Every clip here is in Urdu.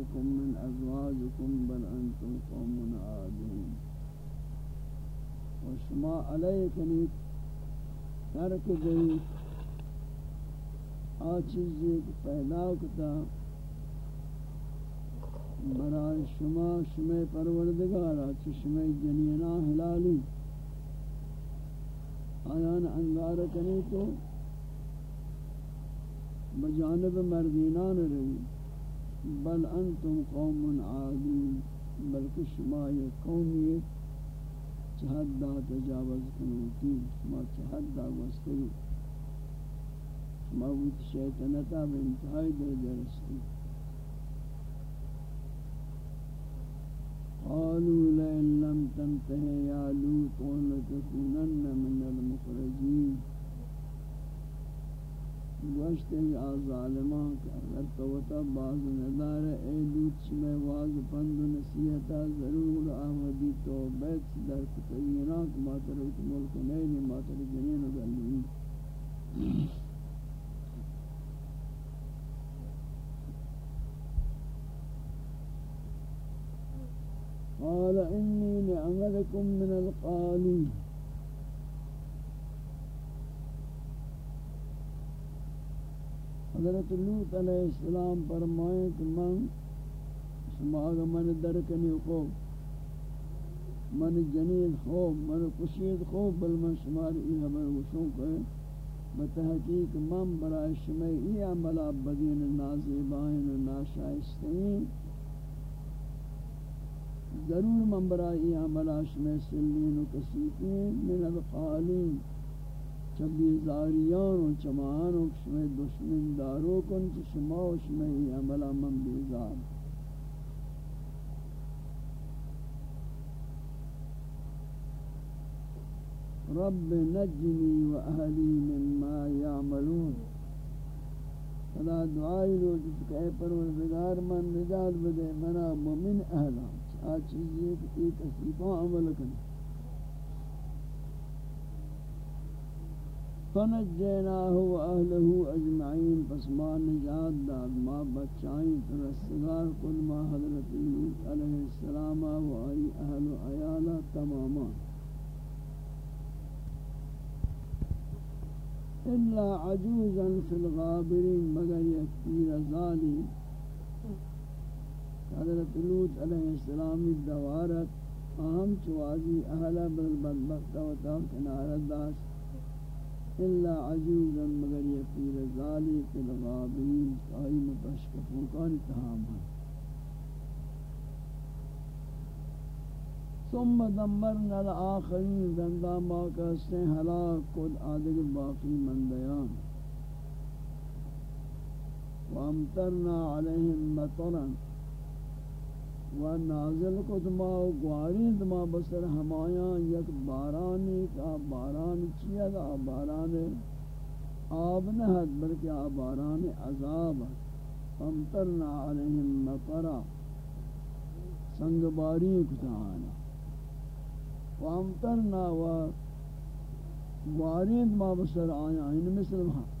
صفوفكم من أزواجكم بل أنتم قوم عادون وشما عليك نيت ترك دي آ چیزی کہ پیدا کتا، برای شما شما پروردگارا چشمه جنینا حلالی. آیان انگار کنی تو، بجانب مردینان روی. بل أنتم قوم عادین بلکہ شما یہ قومی تجاوز کنوتی شما چہد دا وستری شما بود شیطنتا رستی قالوا لئن لم تنته يا لوط لتكونن من المخرجين گوشت یا ظالمان کہ اگر توتا باز ندار اے لوط میں واز پند نصیحتا ضرور آمدی تو بیت در کتینا کہ ماتر ملک نہیں ماتر جنین گلی قال إني لعملكم من القالين حضرت لوط علیہ السلام فرمائے کہ من شما من درکنی خوب، من جنین خوب، من کشید خوب، بل من شمار ای حبر وشوں کو بتحقیق من برای شما ای عملہ بدین نازیبائن و ناشائستین ضرور من برائی عملاش میں سلین و کسیتین من القالین. چبی زاریان و چمان و شمی دشمن دارو کن چی شما و شمی عملا من بیزار. رب نجنی و اہلی مما یعملون. فلا دعائی لو جس کہ اے پروردگار من نجات بدے منا مومن اہلان آ چیزیں کہ یہ تصدیقوں عمل کریں فنجیناہ و اہلہ اجمعین پس ما نجات داد ما بچائیں. ترسگار کل ما حضرت لوت علیہ السلام و آئی اہل و تماما الا عجوزا فی الغابرین مگر یک پیر حضرت لوط علیہ السلام دوارت آہم چوازی اہلا بل بدبخت و تاک کنارت داشت۔ الا عجوزا مگر یقیر ظالی فی الغابین آئی مپشک فوکان تہام ہے ثم دمرنا الاخرین زندہ موقع سے ہلاک کد آدھگ باقی مندیان وامترنا علیہم مطرن و نازل کو دما گواری دما بسر ہمایاں یک بارانی کا باران چیا دا باران آب نہ حد بلکہ آ باران عذاب امطرنا علیہم مطرا۔ سنگ باری کتانا و امطرنا و گواری دما بسر آیا۔ ان مثل ہاں۔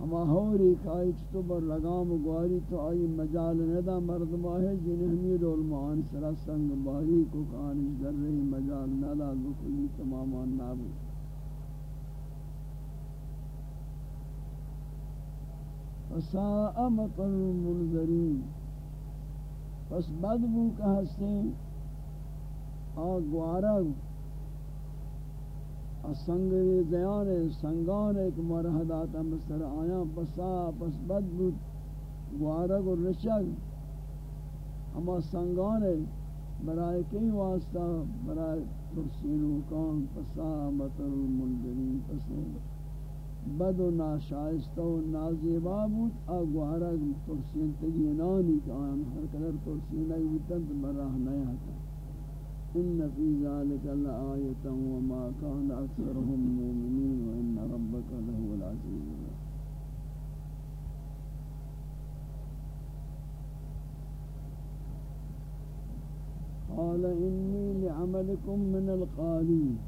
ہما ہوری کائی تو بر لگام گواری تو آئی مجال ندا مردمہ ہے جن ہمی رول معان سرا سنگ باری کو کانش در رہی مجال ندا گکلی تمامان نابو فساء مطر المنذرین۔ پس بدبو کا ہستیں آگوارا سنگ دیان سنگان ایک مرحدات مستر آیا، پسا، پس بد بود گوارگ و رشگ اما سنگان برای کئی واسطہ برای ترسین و کان پسا مطر المنظرین پسا۔ بد و ناشائستہ و نازیبا بود اگوارگ ترسین تگینانی کہ آیا ہر قدر ترسین ای بودتن تو براہ إن في ذلك لآية وما كان أكثرهم مؤمنين وإن ربك لهو العزيز قال إني لعملكم من القالين.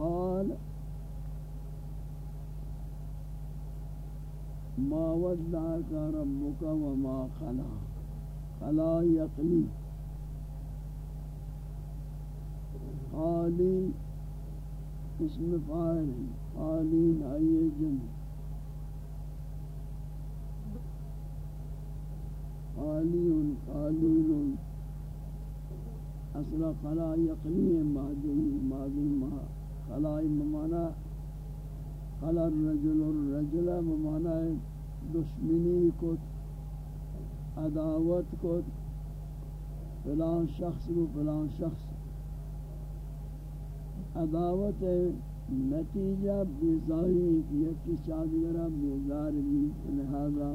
قال ما ودعك ربك وما خلا. خلا يقلي. خالي اسم فاعل خالين أي جن خالي خالين اصلا خلا يقلي ماضي ماضي ما خلا ممانا خلا الرجل الرجل ممانا دشمنی کت، عداوت کت۔ فلان شخص کو فلان شخص۔ عداوت نتیجہ بیزاری یکی چادگرہ بیزار بھی لہذا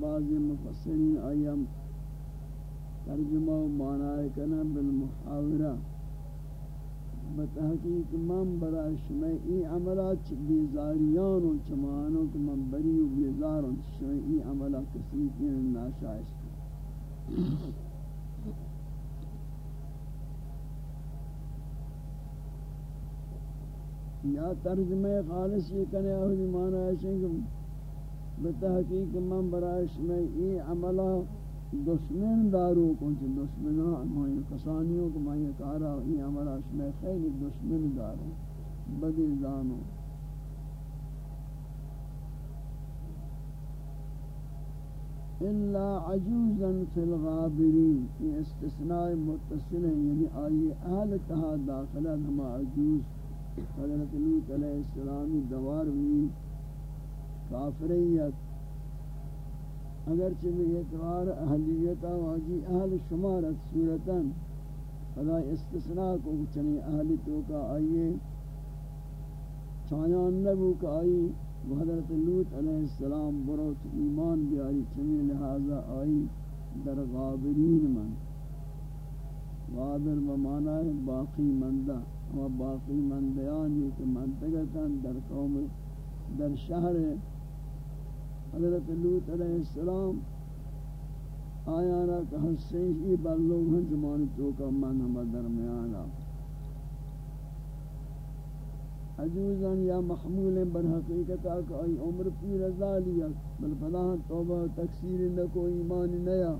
بعض مفسرین آیم ترجمہ و معنی کنا بالمحاورہ۔ بتحقیق من برای شما ای عملات بیزاریان و چمانو که من بری و بیزارن شما ای عملات کسی کین ناشایست. یا ترجمہ خالص یہ کنے اہلی جی معنی ہے کہ بتحقیق من برای شما ای عملات دشمن دارو کنچ دشمنان ہمیں کسانیوں کو میں کارا، یہ ہمارا میں خیلی دشمن دارو بدی زانو۔ الا عجوزا فی الغابرین، یہ استثناء متصل ہے یعنی آئی اہل تہا داخلہ، ہما عجوز حضرت لوت علیہ السلامی دوار ہوئی کافریت اگرچہ بھی اعتبار اہلیتا واجی اہل شمارت صورتا۔ خدا استثناء کو چنی اہلی تو کا آئیے۔ چانیان نبو کا آئی حضرت لوت علیہ السلام بروت ایمان بیاری چنی لہذا آئی در غابرین من۔ غابر بمانا ہے باقی مندہ۔ و باقی من مندیانی کہ منتگتا در قوم، در شہر حضرت لوت علیہ السلام آیانا کہ حسین ہی بلوگ ہیں زمان تو کا من ہم درمیانا عجوزاً یا محمول بر حقیقت کہ ای عمر پیر ذالیت بل فلاں توبہ تکثیر نکو ایمان نیا.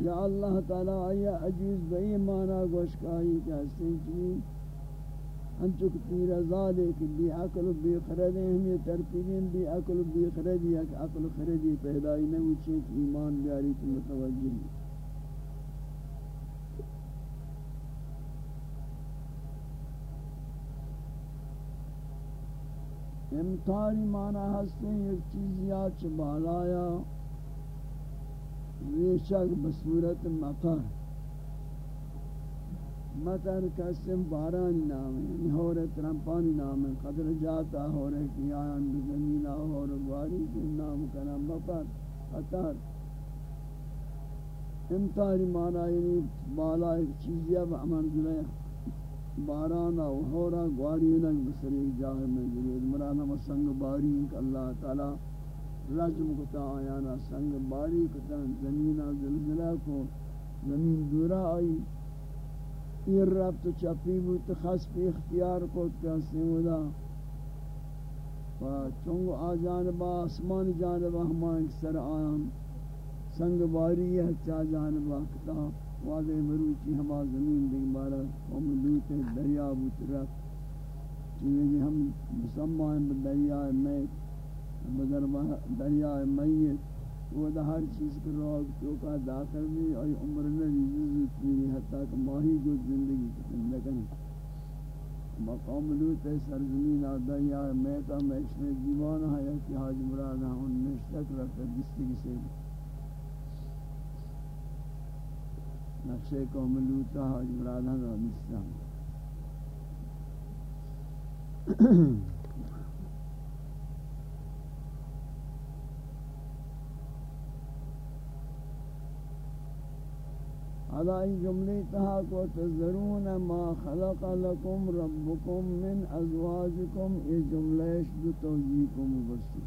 یا اللہ تعالی آیا عجوز بئی مانا گوشکائی کہ حسین چیز انچک پیر زادے کہ بی عقل و بی خرد ہیں ہم یہ ترتیبین بی عقل و بی خرد یا کہ عقل و خردی پیدائی نہ ہوچے کہ ایمان بیاری کی متوجہ امتاری معنی ہستے ہیں، ایک چیز یا چبالایا ریشک بصورت مطر مطر قسم باران نام ہے یعنی ہور ترمپانی نام ہے. قدر جاتا ہو رہے کی آیان بزمینہ ہور گواری کے نام کنا مطر قطر امتاری مانا یعنی بالا ایک چیزی اب امان دلے. بارانا و ہورا گواری نک بسر ایک جاہ میں ضرورت مرانا و سنگ باری اللہ تعالی رجم کتا آیانا سنگ باری کتا، زمینہ زلزلہ کو، زمین دورا آئی۔ یہ رب تو چپی بود، خاص پہ اختیار کو کیسے ہودا۔ و چونگ آ جانب آسمان جانب ہمان سر آیان۔ سنگ باری ہے چا جانب کتا۔ واضح مروچی ہما زمین دیکھ بارا ہم لوت دریا بود رب چیزیں ہم مسمان دریا میت دریا میت، وہ دا ہر چیز کو روگ تو کا داخل بھی اور عمر میں زندگی کی حتیٰ کہ ماہی کو زندگی کی لیکن مقام لوت سرزمین آدھایا میں تا میں اس میں دیوان ہے کہ حاج مراد ہاں ان نشتک رکھتا جس سے۔ نقشے قوم لوتا حاج مراد ہاں نشتہ علائی جملی تہا کو تذرون ما خلق لکم ربکم من ازواجکم. یہ جملے شدو توجیکم بسی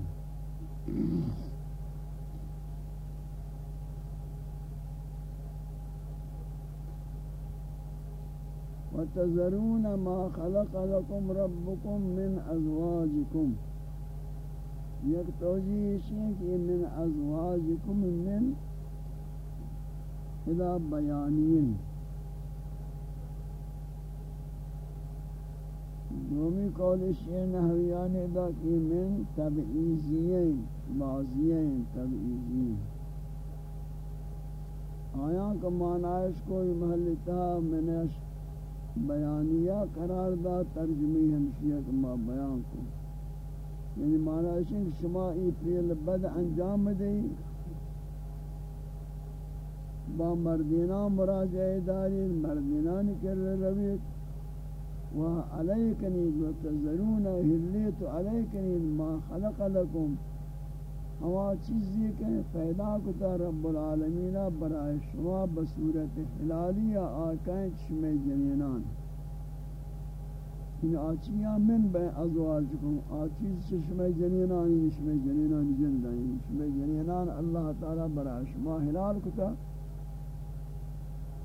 وتذرون ما خلق لكم ربكم من أزواجكم یک توجیہ ہے کہ من ازواجکم من اذا بیانیہ دومی قولش یہ نحویان ادا کی من تبعیزیہ بازیہ تبعیزیہ آیا کا معنیش کوئی محلتا منش بیانیہ قرار دا ترجمی ہمشیہ ما بیان کو. یعنی معنی ہے کہ شما ای فعل بد انجام دیں با مردینا مراجعہ داری مردینان کر رویت و علیکنی و تذرون حلیت علیکنی ما خلق لکم. ہوا چیزی کہ پیدا کتا رب العالمین برای شما بصورت حلالیہ آکائیں شمی جنینان. ان آچیاں من بے ازواجکم آچیز شمی جنینان شمی جنینان جندائیں شمی جنینان اللہ تعالی برای شما حلال کتا.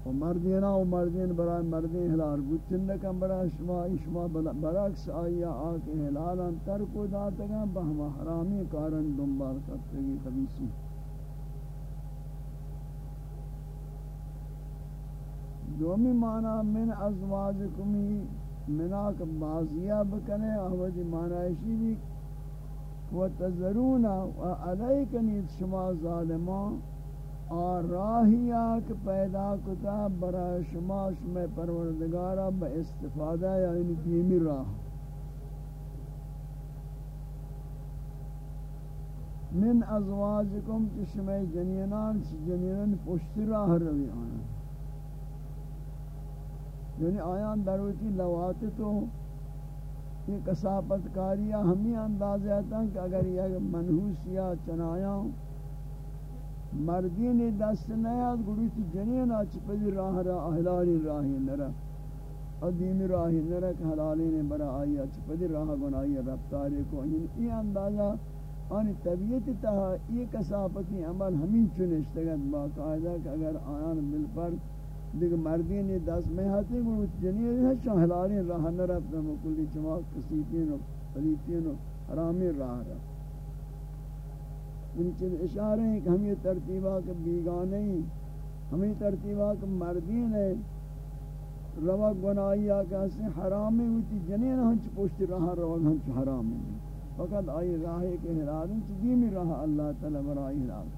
و مردینا و مردین برای مردین حلال بودتن لکن برای شما شما برعکس آیا آکے حلالان ترک و داتگا بہما حرامی کارن دنبال کرتگی خبیسی. دومی معنی من ازواجکمی مناک بازیہ بکنے احوذی معنی ایشی بھی و تذرون و علیکنی شما ظالمان. اور راہیا کہ پیدا کتا برای شماش میں پروردگارا با استفادہ یا یعنی دیمی راہ۔ من ازواجکم چشم جنینان، چی جنینان پشت راہ روی آیا یعنی آیان دروتی لوات تو یہ کسافت کاریہ ہمیں اندازہ ہے کہ اگر یہ منحوس یا چنایاں مردین دست نیاد گروت جنین آچ پدی راہ را احلالی راہی نرا ادیمی راہی نرا کہ حلالی نے برا آئی، آچ پدی راہ گنائی رفتاری کو۔ یعنی یہ اندازہ، آنی طبیعت تہا یہ کساپتی عمل ہمیں چنشتگت باقاعدہ کہ اگر آیان بل پر دیکھ مردین دست میں ہاتی گروت جنین ہے چون حلالی راہ نرا اپنا مکلی چماک کسیتین و پلیتین و حرامی راہ رہا ان چیز اشارے ہیں کہ ہم یہ ترتیبہ کے بیگانے ہیں ہمیں ترتیبہ کے مردین ہے روا گناہی آکا سے حرامی ہوتی جنین ہنچ پوشتی راہ روا ہنچ حرام حرامی فقط آئی راہ کے حلال ہنچ دیمی راہ اللہ تعالی برائی حلال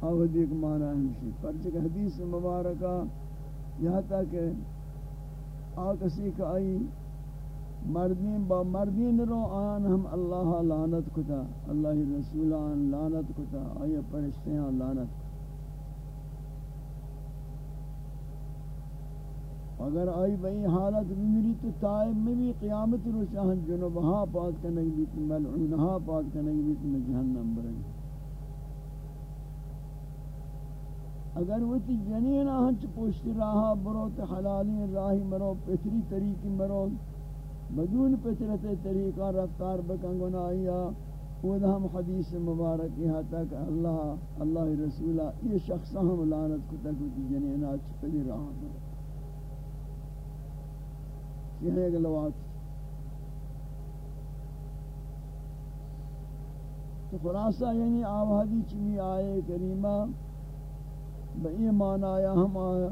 آوہد ایک معنی ہمشی۔ پرچک حدیث مبارکہ، یہاں تک آکسی کا آئی مردین با مردین رو آن ہم اللہ لعنت کتا، اللہ رسول آن لعنت کتا آئیے پرشتے ہیں لعنت اگر آئی بئی حالت میری تو تائب میں بھی قیامت رو چاہن جنوبہا پاک کنگ بیت ملعونہا پاک کنگ بیت، میں جہنم برنگ اگر وہ تی جنین آہنچ پوشتی راہا برو تو حلالی راہی مرو پتری طریقی مرو بدون پترت طریقہ رفتار بکن گناہیا خود ہم حدیث مبارک یہاں تک اللہ اللہ رسولہ یہ شخص ہم لعنت کو تک ہوتی جنینا چپلی راہ میں یہ ہے ایک لوات تو خلاصہ یعنی آوہدی چمی آئے کریمہ بئی معنی آیا ہم آیا،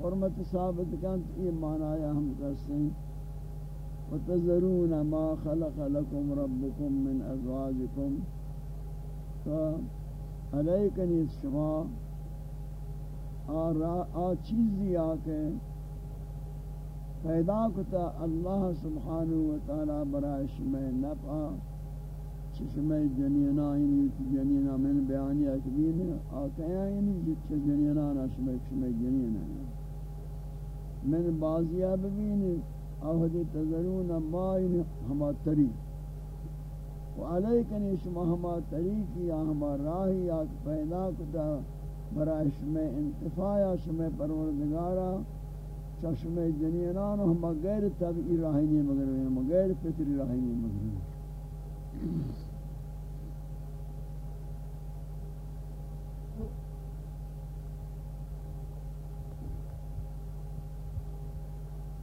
حرمت ثابت کن یہ معنی آیا ہم کرتے ہیں۔ وتذرون ما خلق لكم ربكم من أزواجكم. فعليكن شما آ چیزی آکے پیدا کتا اللہ سبحانہ وتعالی برائش میں نفع چشمہ جنینا یعنی جنینا من بیانی اکبین آکے یعنی جت جنینا نشمہ شمہ جنینا من بازیہ ببینی اہدی تذرون مائن ہما تری و علیکنی شما ہما تری کی یا ہما راہی یا پیدا کتا برای شما انتفاع شما پروردگارا، چشم جنینان ہما غیر طبعی راہی نہیں مگر ہما غیر فطری راہی نہیں مگر۔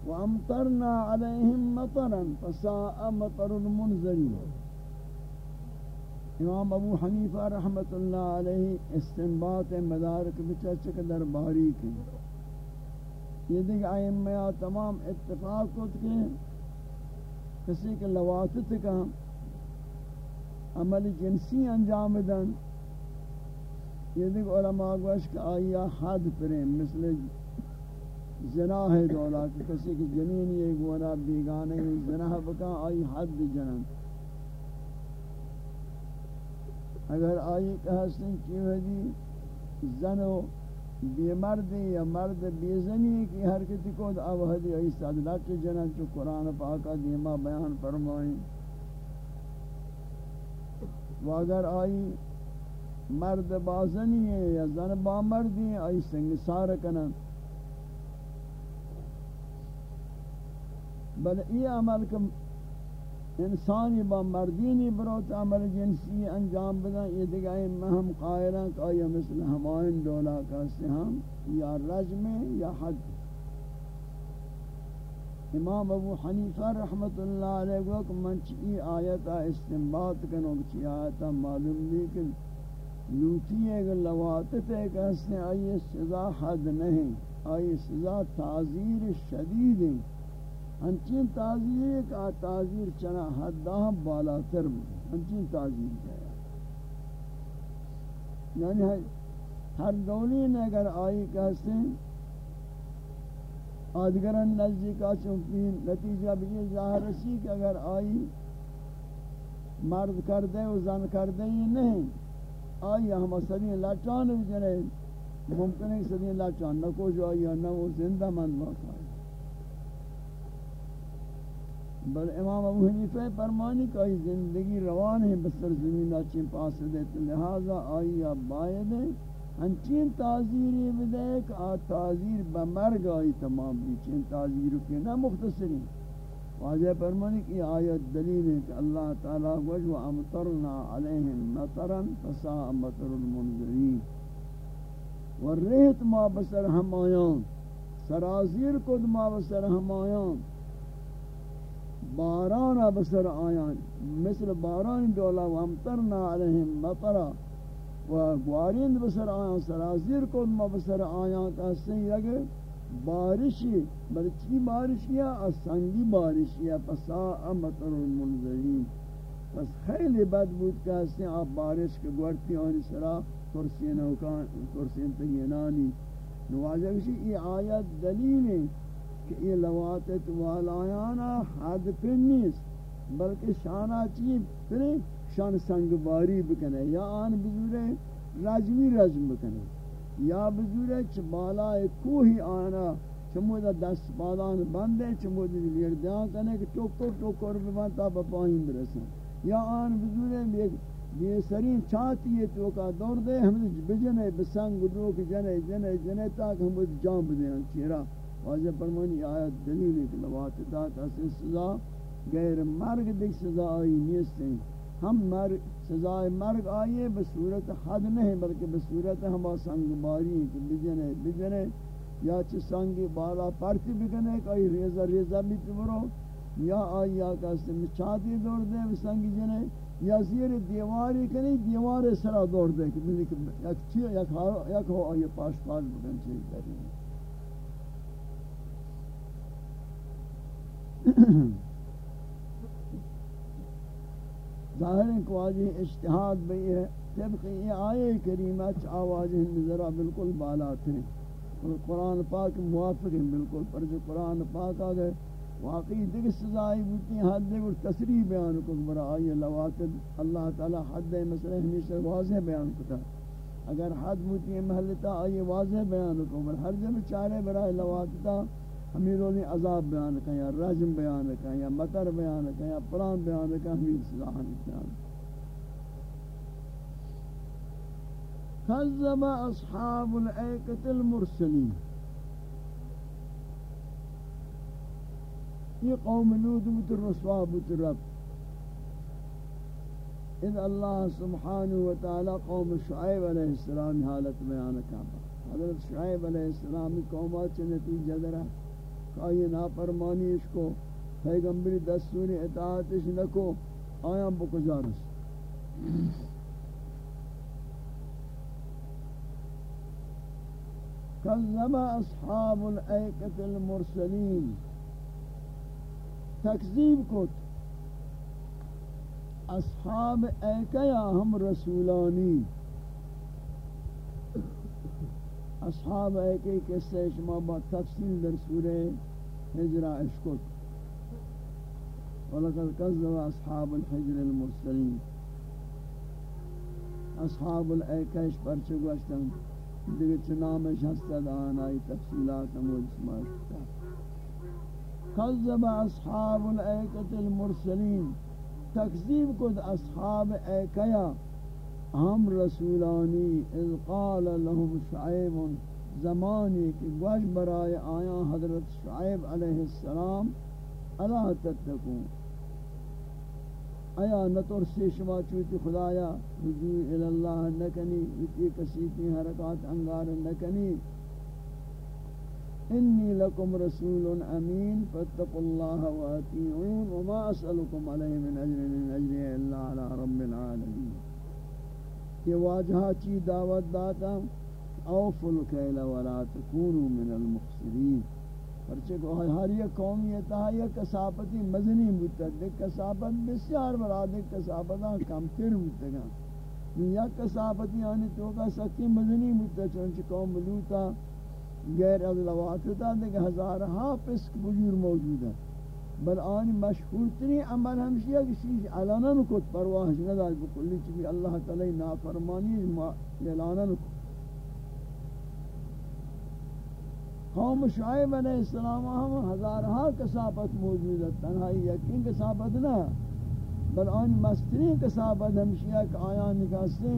وامطرنا عليهم مطرا فساء مطر المنذرين امام ابو حنیفہ رحمت اللہ علیہ استنباط مدارک بچچک در باریک یہ دیکھ آئیمہ تمام اتفاق کو کہ کسی کے لواتت کا عمل جنسی انجام دن۔ یہ دیکھ علماء گوش کہ آیا حد پریں، مثل زنا ہے دولا کہ کسی کی جنین یہ گورا بیگانے ہی زنا بکا آئی حد جنن۔ اگر آئی کہ حسن کیوں ہے جی؟ زنو بے مرد یا مرد بے زنی کی حرکتی کو اب حدی آئی سادلات جنن چو قرآن پاکا دیما بیان فرمائیں۔ و اگر آئی مرد بازنی ہے یا زن با مردی ہے، آئی سنگسار کنن۔ بل ای عمل کم انسانی با مردینی بروت عمل جنسی انجام بدن یہ دگائی مہم قائلن کہ آیا مثل ہمائن دولا کہتے ہم یا رجم یا حد. امام ابو حنیفہ رحمت اللہ علیہ کو کہ من چی آیتا استنباط کنو چی آیتا معلوم بھی کہ لوتی ہے کہ لواتت ہے کہ اس نے آئی سزا حد نہیں آئی سزا تعذیر شدید. ہے ہنچین تعذیر ہے کہ تعذیر چنا حدہ بالا تر ہنچین تعذیر ہے یعنی ہر دولی نے اگر آئی کہتے ہیں آدگران نزدیکا چونکی نتیجہ بھی ظاہر رسی کہ اگر آئی مرد کر دے و زن کر دے یہ نہیں، آئی ہم صدی لچان جنے ممکن ہے صدی لچان نہ کو جو آئی نہ وہ زندہ مند باقا ہے۔ بل امام ابو حنیفہ فرمانی کہ آئی زندگی روان ہے بسر زمین اچھیں پاس دیتے لہذا آئی اب باید ہے۔ ہنچین تعذیری بدے کہ آ تعذیر بمرگ آئی تمام بھی۔ چین تعذیر کے نہ مختصری واضح فرمانی کی آیت دلیل ہے کہ اللہ تعالیٰ وجو امطرنا علیہم مطرا فساء مطر المنذرین۔ والریت ما بسر ہم آیان سرازیر کد ما بسر ہم آیان بارانا بسر آیان، مثل باران دولا وامطرنا علیہم مطرا و گوارین بسر آیاں سرازیر کو ما بسر آیاں کہتے ہیں اگر بارشی بلچی بارشی ہے؟ سنگی بارشی ہے پسا مطر المنظرین پس خیلی بد بود کہتے ہیں آپ بارش کے گوارتی آنی سرا کرسین اوکان کرسین تینانی نواجہ کسی یہ آیت دلیل ہے۔ کہ یہ لواتت والایانا حد پر نیست، بلکہ شانہ چیز پھر شان سنگ باری بکنے، یا آن بزورے رجمی رجم بکنے، یا بزورے چھ بالا کوہی آنا چمود دست بادان بندے چمود لیر دیان کنے کہ ٹوکر ٹوکر ببان تا بپاہیم برسن۔ یا آن بزورے بے سرین چاہتی ہے تو کا دور دے، ہم بجنے بسنگ روک جنے جنے جنے تاک ہم جان بدیں چیرا۔ واضح فرمانی، آیت دلیل ہے کہ لوات دا کسی سزا غیر مرگ دیکھ سزا آئی نیستیں۔ ہم مر، سزائے مرگ آئیے بصورت حد نہیں، بلکہ بصورت ہما سنگ باری کہ بجنے بجنے، یا چھ سنگ بالا پرتی بکنے کہ ریزہ ریزہ بھی تبرو یا آئی یا کسی مچاتی دور دے سنگ جنے، یا زیر دیواری کنی، دیوار سرا دور دے، کہ یک چی، یک ہو آئی پاش پاش بکن چیز کری ظاہر ہے کہ واجہ اجتہاد بھی ہے، طبق یہ آئے کریمہ چ آواز ذرا بالکل بالا تھے قرآن پاک موافق ہیں بالکل، پر جو قرآن پاک آ گئے واقعی دیکھ سزائی بوتی حد اور تصریح بیان کو برا آئیے لواقت اللہ تعالی حد مسئلہ ہمیشہ واضح بیان کو تھا۔ اگر حد بوتی محلتا آئیے واضح بیان کو بر ہر جب چارے برائے لواقتا ہمیروں نے عذاب بیان کہیں یا رجم بیان کہیں یا مطر بیان کہیں یا پران بیان کہیں ہمیں سلاحان بیان کذب اصحاب العیقت المرسلین۔ یہ قوم لود بت رسوا بت رب اذ اللہ سبحانہ وتعالی قوم شعیب علیہ السلام حالت بیان کرتا حضرت شعیب علیہ السلام قومات نتیجہ درہ۔ آئی نافرمانیش کو، پیغمبری دستور اطاعتش نکو آیا بکجارس۔ کذب اصحاب الائکت المرسلین۔ تکذیب کت۔ اصحاب ایکیا ہم رسولانی؟ أصحاب ہے کہ قصہ شما با تفصیل در سورہ حجرہ اشکت وَلَقَدْ كَذَّبَ أَصْحَابُ الْحِجْرِ الْمُرْسَلِينَ. أصحاب الایکش پرچ گوشتن. دیگر چنامش ہستد آنائی تفصیلات موجز ماشتا کذب أصحاب الایکت المرسلین تکذیب قد أصحاب أیکیا. ہم رسولانی اذ قال لهم شعیب زمانی کہ گوش برائے آیا حضرت شعیب علیہ السلام الا تتقون۔ آیا نترسی شما چوتی خدایا رجوع الاللہ نکنی اتی کسی کی حرکات انگار نکنی انی لکم رسول امین، فاتقوا اللہ واتیعون، وما اسألکم علیہ من اجر من اجر اللہ علی رب العالمین۔ یہ واجہا چی دعوت داتا اوفوا الکیل ولا تکونوا من المخسرین۔ پرچہ کو ہر یہ قومیت ہے یہ کسابتی مزنی بودتا دیکھ کسابت بسیار برا دیکھ کسابتاں کم تر بودتا گا یا کسابتی آنی تو کا سکی مزنی بودتا چونچہ قوم ملوتا غیر از لواتتا دیکھ ہزارہا پسک بجور موجود ہے بل آنی مشہور تری عمل ہمشی ہے کسی علانا نکت پرواہش ندار بکلی چکی اللہ تعالی نافرمانی اعلانا نکت. قوم شعیب علیہ السلام ہم ہزارہا کسابت موجود ہے تنہائی یقین کسابت نہ بل آن مستری کسابت ہمشی ہے کہ آیان نکاستے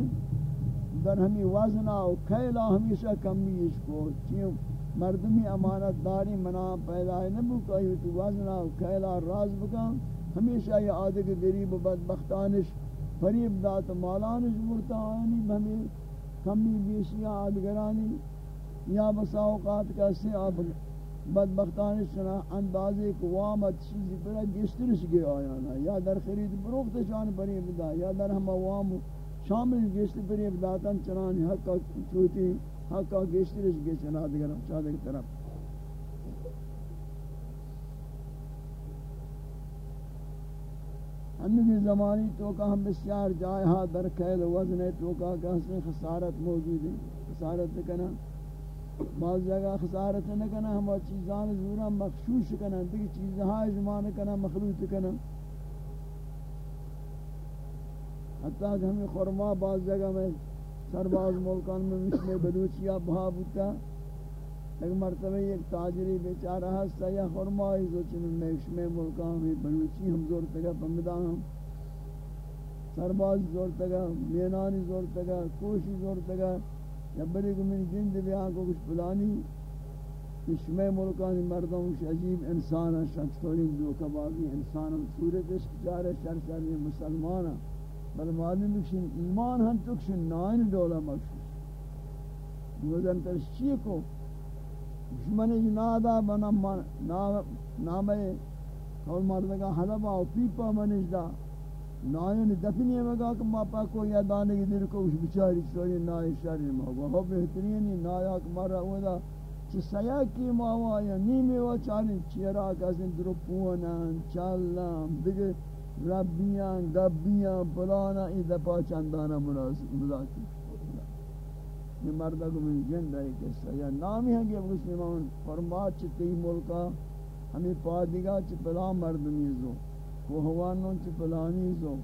در ہمی وزنہ و کھیلا ہمیشہ کمیش کو چیم؟ مردمی امانت داری منا پیدا نبو کہی تو وزنہ و کھیلا راز بکن. ہمیشہ یہ آدھے گریب و بدبختانش، فریب دات مالانش مرتا آنی ہمیں کمی بیشی آدھگرانی یا بسا اوقات کا سے اب بدبختان سنا اندازے کو وامت چیزی پر گشترش گئے آیا یا در خرید بروخت شان پری بدا یا در ہم وام شامل گشت پری بداتن چنان حقا چوتی. حقا گشترش گئے چنا دیگر چادر طرف ہمیں زمانی تو کا ہم بسیار جائے ہاں در قید وزن تو کا کہ اس میں خسارت موجود ہے، خسارت کنا بعض جگہ خسارت نہ کنا ہم چیزان زورا مخشوش کنا دیکھ چیزہا اجمان کنا، مخلوط کنا. حتیٰ کہ ہمیں خورما بعض جگہ میں سرباز ملکان میں مثل بلوچیا بہا بوتا۔ ایک مرتبہ ایک تاجری بیچارہ ہستا، یا خورمائی سوچن میں اشمے ملکان میں بلوچی، ہم زور تگا پمدہ ہم سرباز زور تگا، مینانی زور تگا، کوشی زور تگا جبری کو من جند بیان کو کچھ پلانی شمع ملکانی مردوں کچھ عجیب انسان ہے شخص تولی دو کبابی انسان ہم صورت اس چارے شر شر مسلمان ہیں۔ بل معلوم کشن ایمان ہم تو کشن نائن دولا مخشوش. دوزن ترش چیئے کو؟ دشمنی جنادا بنا نام کول مردگا حلبا و پیپا منش دا. نائن دفنی مگا کہ ما پا کو یا دانے کی دل کو اس بچاری سوری نائن شری مگا ہو بہترینی نایا کہ کمارا اودا چی سیا کی ماوا یا نیمی و چاری چیرا کسی درو پونن چلن دیگه ربیان، گبیان بلانا ای دپا چندانا ملاکی یہ مردہ کو من جن رہی کسا یا نامی ہے کہ مسلمان فرمات چی تی ملکا ہمیں پادگاہ چی پلا مردمی زو کوہوانوں چی پلانی زو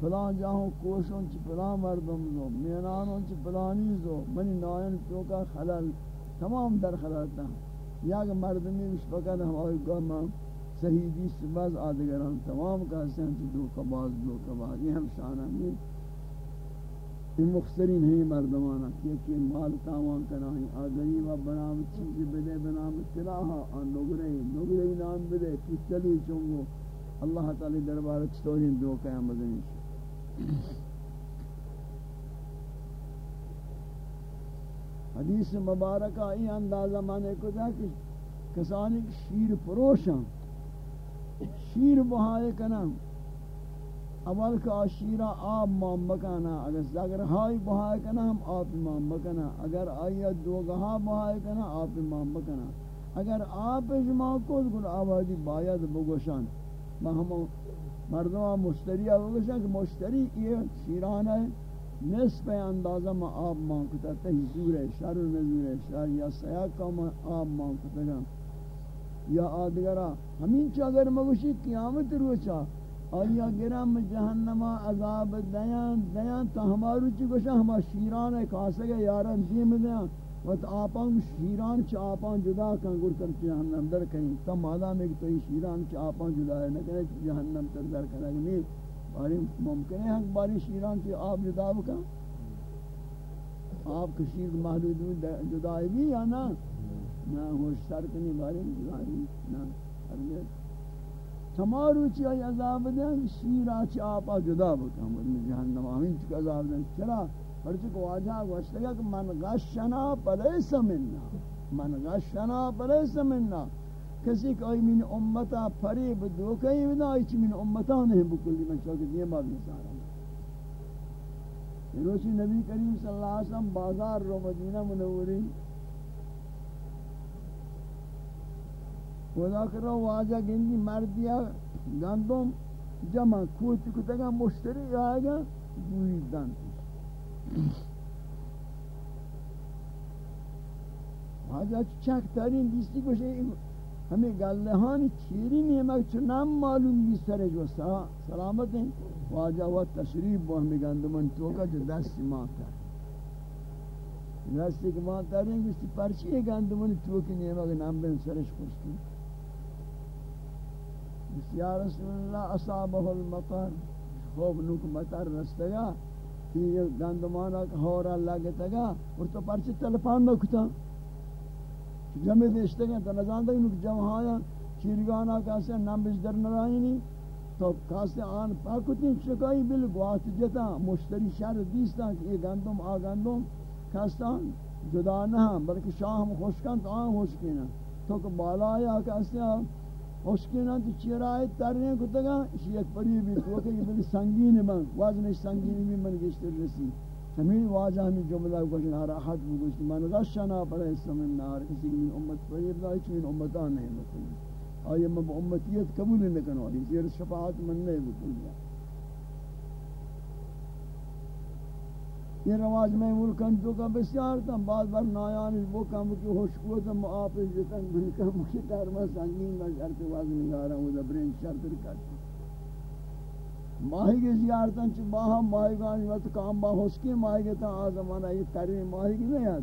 پلان جاہوں کوشوں چی پلان مردم زو. مینانوں چی پلانی زو منی نائن چوکا خلل. تمام در خللتا یا کہ مردمی وش فقط ہماری گوہ صحیح دیست باز آدگران تمام کہتے ہیں دو کباز دو کباز یہ ہم شانہ میں یہ مخصرین ہیں مردمانہ کہ کہ مال تاوان کرائیں آدری و بنام چیزی بدے، بنام تلاہا آن نگرے نگرے نام بدے کچلی چونگو۔ اللہ تعالی دربار چطورین دو قیام مدنی حدیث مبارکہ ای اندازہ مانے کو تھا کہ کسانی شیر پروشن شیر بہائے کنم اول کا شیرہ آب مام بکانا اگر زگر ہائی بہائے کنا ہم آپ امام بکنا. اگر آیا دو گہا بہائے کنا آپ امام بکنا. اگر آپ جمع کو گل آبادی باید بگوشان ما ہم مردمہ مشتری بگوشان کہ مشتری یہ شیران ہے نصف اندازہ ما آب مانکتا تہی دور ہے شر نزور ہے شر یا سیاق کا ما آب مانکتا گا یا آدگرہ، ہمین چا اگر مگوشی قیامت روچا، آیا گرم جہنم عذاب دیان دیان تا ہمارو چی گوشا، ہما شیران ہے کاسے گا یاران دیم دیان و تا آپان شیران چی آپان جدا کن گر کر جہنم در کنی تا مادام ایک تو ہی شیران چی آپان جدا ہے نکنے جہنم تر در کنگ نہیں باری ممکن ہے ہم باری شیران چی آپ جدا بکن؟ آپ کشیر محدود جدا بھی یا نا؟ نا ہوش سر کنی باری جدا نا ہرگز تمارو چی ای عذاب دیں شیرا چی آپا جدا بکن من جہنم آمین چی عذاب دیں چرا؟ پرچک واجہ گوشتگا کہ من غشنا پلیس مننا من غشنا پلیس مننا کسی کہ آئی من امتا فریب دوکہی بدا آئی چی من امتا نہیں بکلی۔ من چاکہ یہ باب نسارا روچی نبی کریم صلی اللہ علیہ وسلم بازار رو مدینہ منوری خدا کرو واجا گندی مار دیا گندم جمع کوچ کو تگا مشتری آئے گا دوری دان واجا چک ترین دیستی گوشے ہمیں گلہان چیری نیمک چنم معلوم بھی سر جو سا سلامت ہیں واجا وا تشریف بو ہمیں گندمن توکا جو دست ماں کر دست ما کریں گے اس پرچی گندمن توکی نیمک نام بن سرش خوشتی یا رسول اللہ، اصابہ المطر. خوب نوک مطر رستگا یہ گندمانا ہورا لگتگا اور تو پرچی تلفان نکتا. جمع دیشتے گئے تو نظام دیں نک جمع آیا چیرگانا کاسے نام بیش در نرائنی. تو کاسے آن پاکتیں چکائی بل گوات جتا، مشتری شہر دیستا کہ یہ گندم، آ گندم، کاستا جدا نہ، بلکہ شاہ ہم خوشکن تو آن خوشکن تو کہ بالا آیا کاسے خوشکینا تو چیرائے ترنے کو تگا اسی ایک پری بھی تو کہ یہ سنگین من وزن سنگین بھی من گشتر رسی. ہمیں واجہ ہمیں جملہ کو جنا راحت بھی گشت من غشنا پر اسم النار اسی من امت پر یہ دائی چین امتان نہیں مطلب آئیے میں امتیت قبول نہ کروں یہ شفاعت من نہیں بکل یہ رواج میں ملکن تو کا بسیار تھا، بعض بار نایان وہ کم کی ہوش کو تو آپ جتن بن کم کی درما سنگین میں شرط واز نگارا وہ دبرین شرط کرتا ماہی کی زیارتن چ باہ ماہی گان وقت کام با ہوش کی ماہی کے تا زمانہ یہ تری ماہی کی نہیں ہے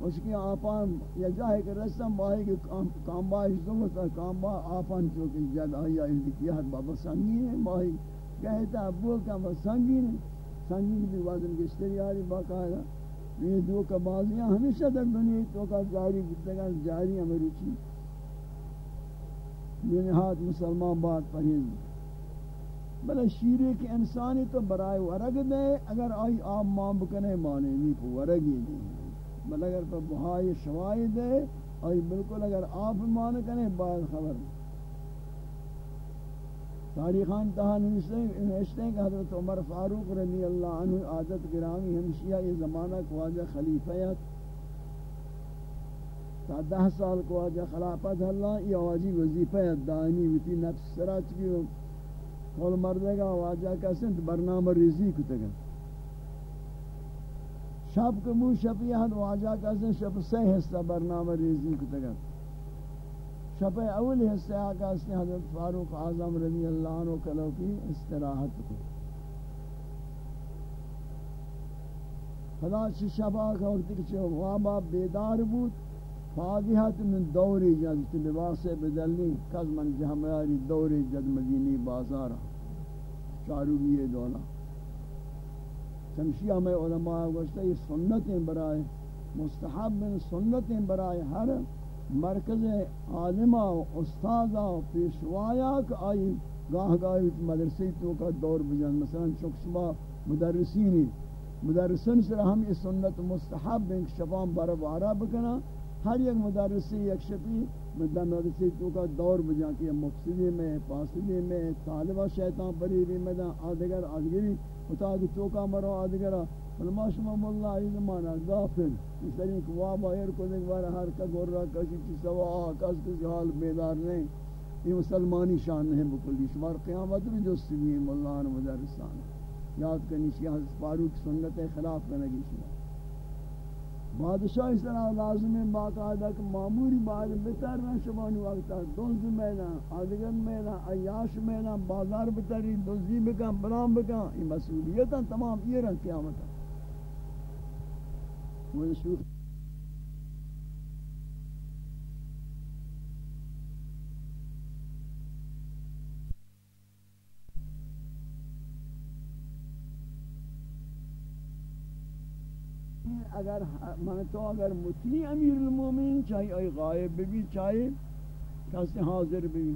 ہوش کی آپان یا جاہے کہ رستم ماہی کے کام با اس دو کام با آپان جو کہ جد آیا اس کی بابا سنگین ہے ماہی۔ کہتا ابو کا سنگین ہے۔ سنگین بھی وزن گشتری آری باقاعدہ۔ یہ دو کا بازیاں ہمیشہ در دنیا تو کا جاری گفتگا جاری ہمیں روچی۔ یہ نہاد مسلمان بات پرہیز بلے شیرے کے انسانی تو برائے ورگ دے، اگر آئی آب ماں بکنے مانے نہیں کو ورگی دے۔ بلے اگر پر بہائی شوائی دے، آئی بالکل اگر آپ مانے کنے بعد خبر۔ نہیں تاریخان تہا نوشتے ہیں کہ حضرت عمر فاروق رضی اللہ عنہ عادت گرامی ہمشیہ یہ زمانہ کو آجا خلیفیت تا دہ سال کو آجا خلافت اللہ، یہ آجی وظیفیت دائمی ویتی نفس سرا چکی ہو مردے گا آجا کسن برنامہ ریزی کتگا شب کمو شفیہت آجا کسن شب سے حصہ برنامہ ریزی کتگا شب اول حصہ آقا اس نے حضرت فاروق اعظم رضی اللہ عنہ کلو کی استراحت کو۔ خدا چی شب آقا وقت کچھ وابا بیدار بود۔ فاضحت من دوری جد لباس بدلی کز من جہمیاری دوری جد مدینی بازارا چاروگی دولا۔ چمشی ہمیں علماء گوشتا یہ سنتیں برائے، مستحب سنتیں برائے ہر مرکز عالمہ و استاذہ و پیشوایا کہ آئی گاہ گاہ مدرسی تو کا دور بجن. مثلا چکشبہ مدرسینی مدرسن سر ہم اس سنت مستحب بینک شفام بارا بارا بکنا ہر یک مدرسی یک شپی مدرسی تو کا دور بجا کہ مفسدی میں، فاسدی میں طالبہ شیطان پری ری مدن آدگر آدگری اتاق تو کا مرو آدگر علماء شما مولا عید مانا غافل اس طرح کہ وہاں باہر کو دیکھ بارا ہر کا گور رہا کسی چیز سوا کس کسی حال بیدار نہیں یہ مسلمانی شان نہیں بکلی شمار قیامت بھی جو سبی مولا ان مدرسان یاد کرنی چیئے حضرت فاروق سنت خلاف کرنگی شما بادشاہ اس طرح لازم ہے باقاعدہ کہ معمولی بعد بتر نہ شبانی وقتا دنز میلان آدگن میلان عیاش میلان بازار بتری دنزی بکن بلان بکن یہ مسئولیتا تمام یہ رنگ قیامتا وہ شوخ اگر ہاں، من تو اگر مطیع امیر المومنین چاہیے ای غائب بھی چاہیے کسی حاضر بھی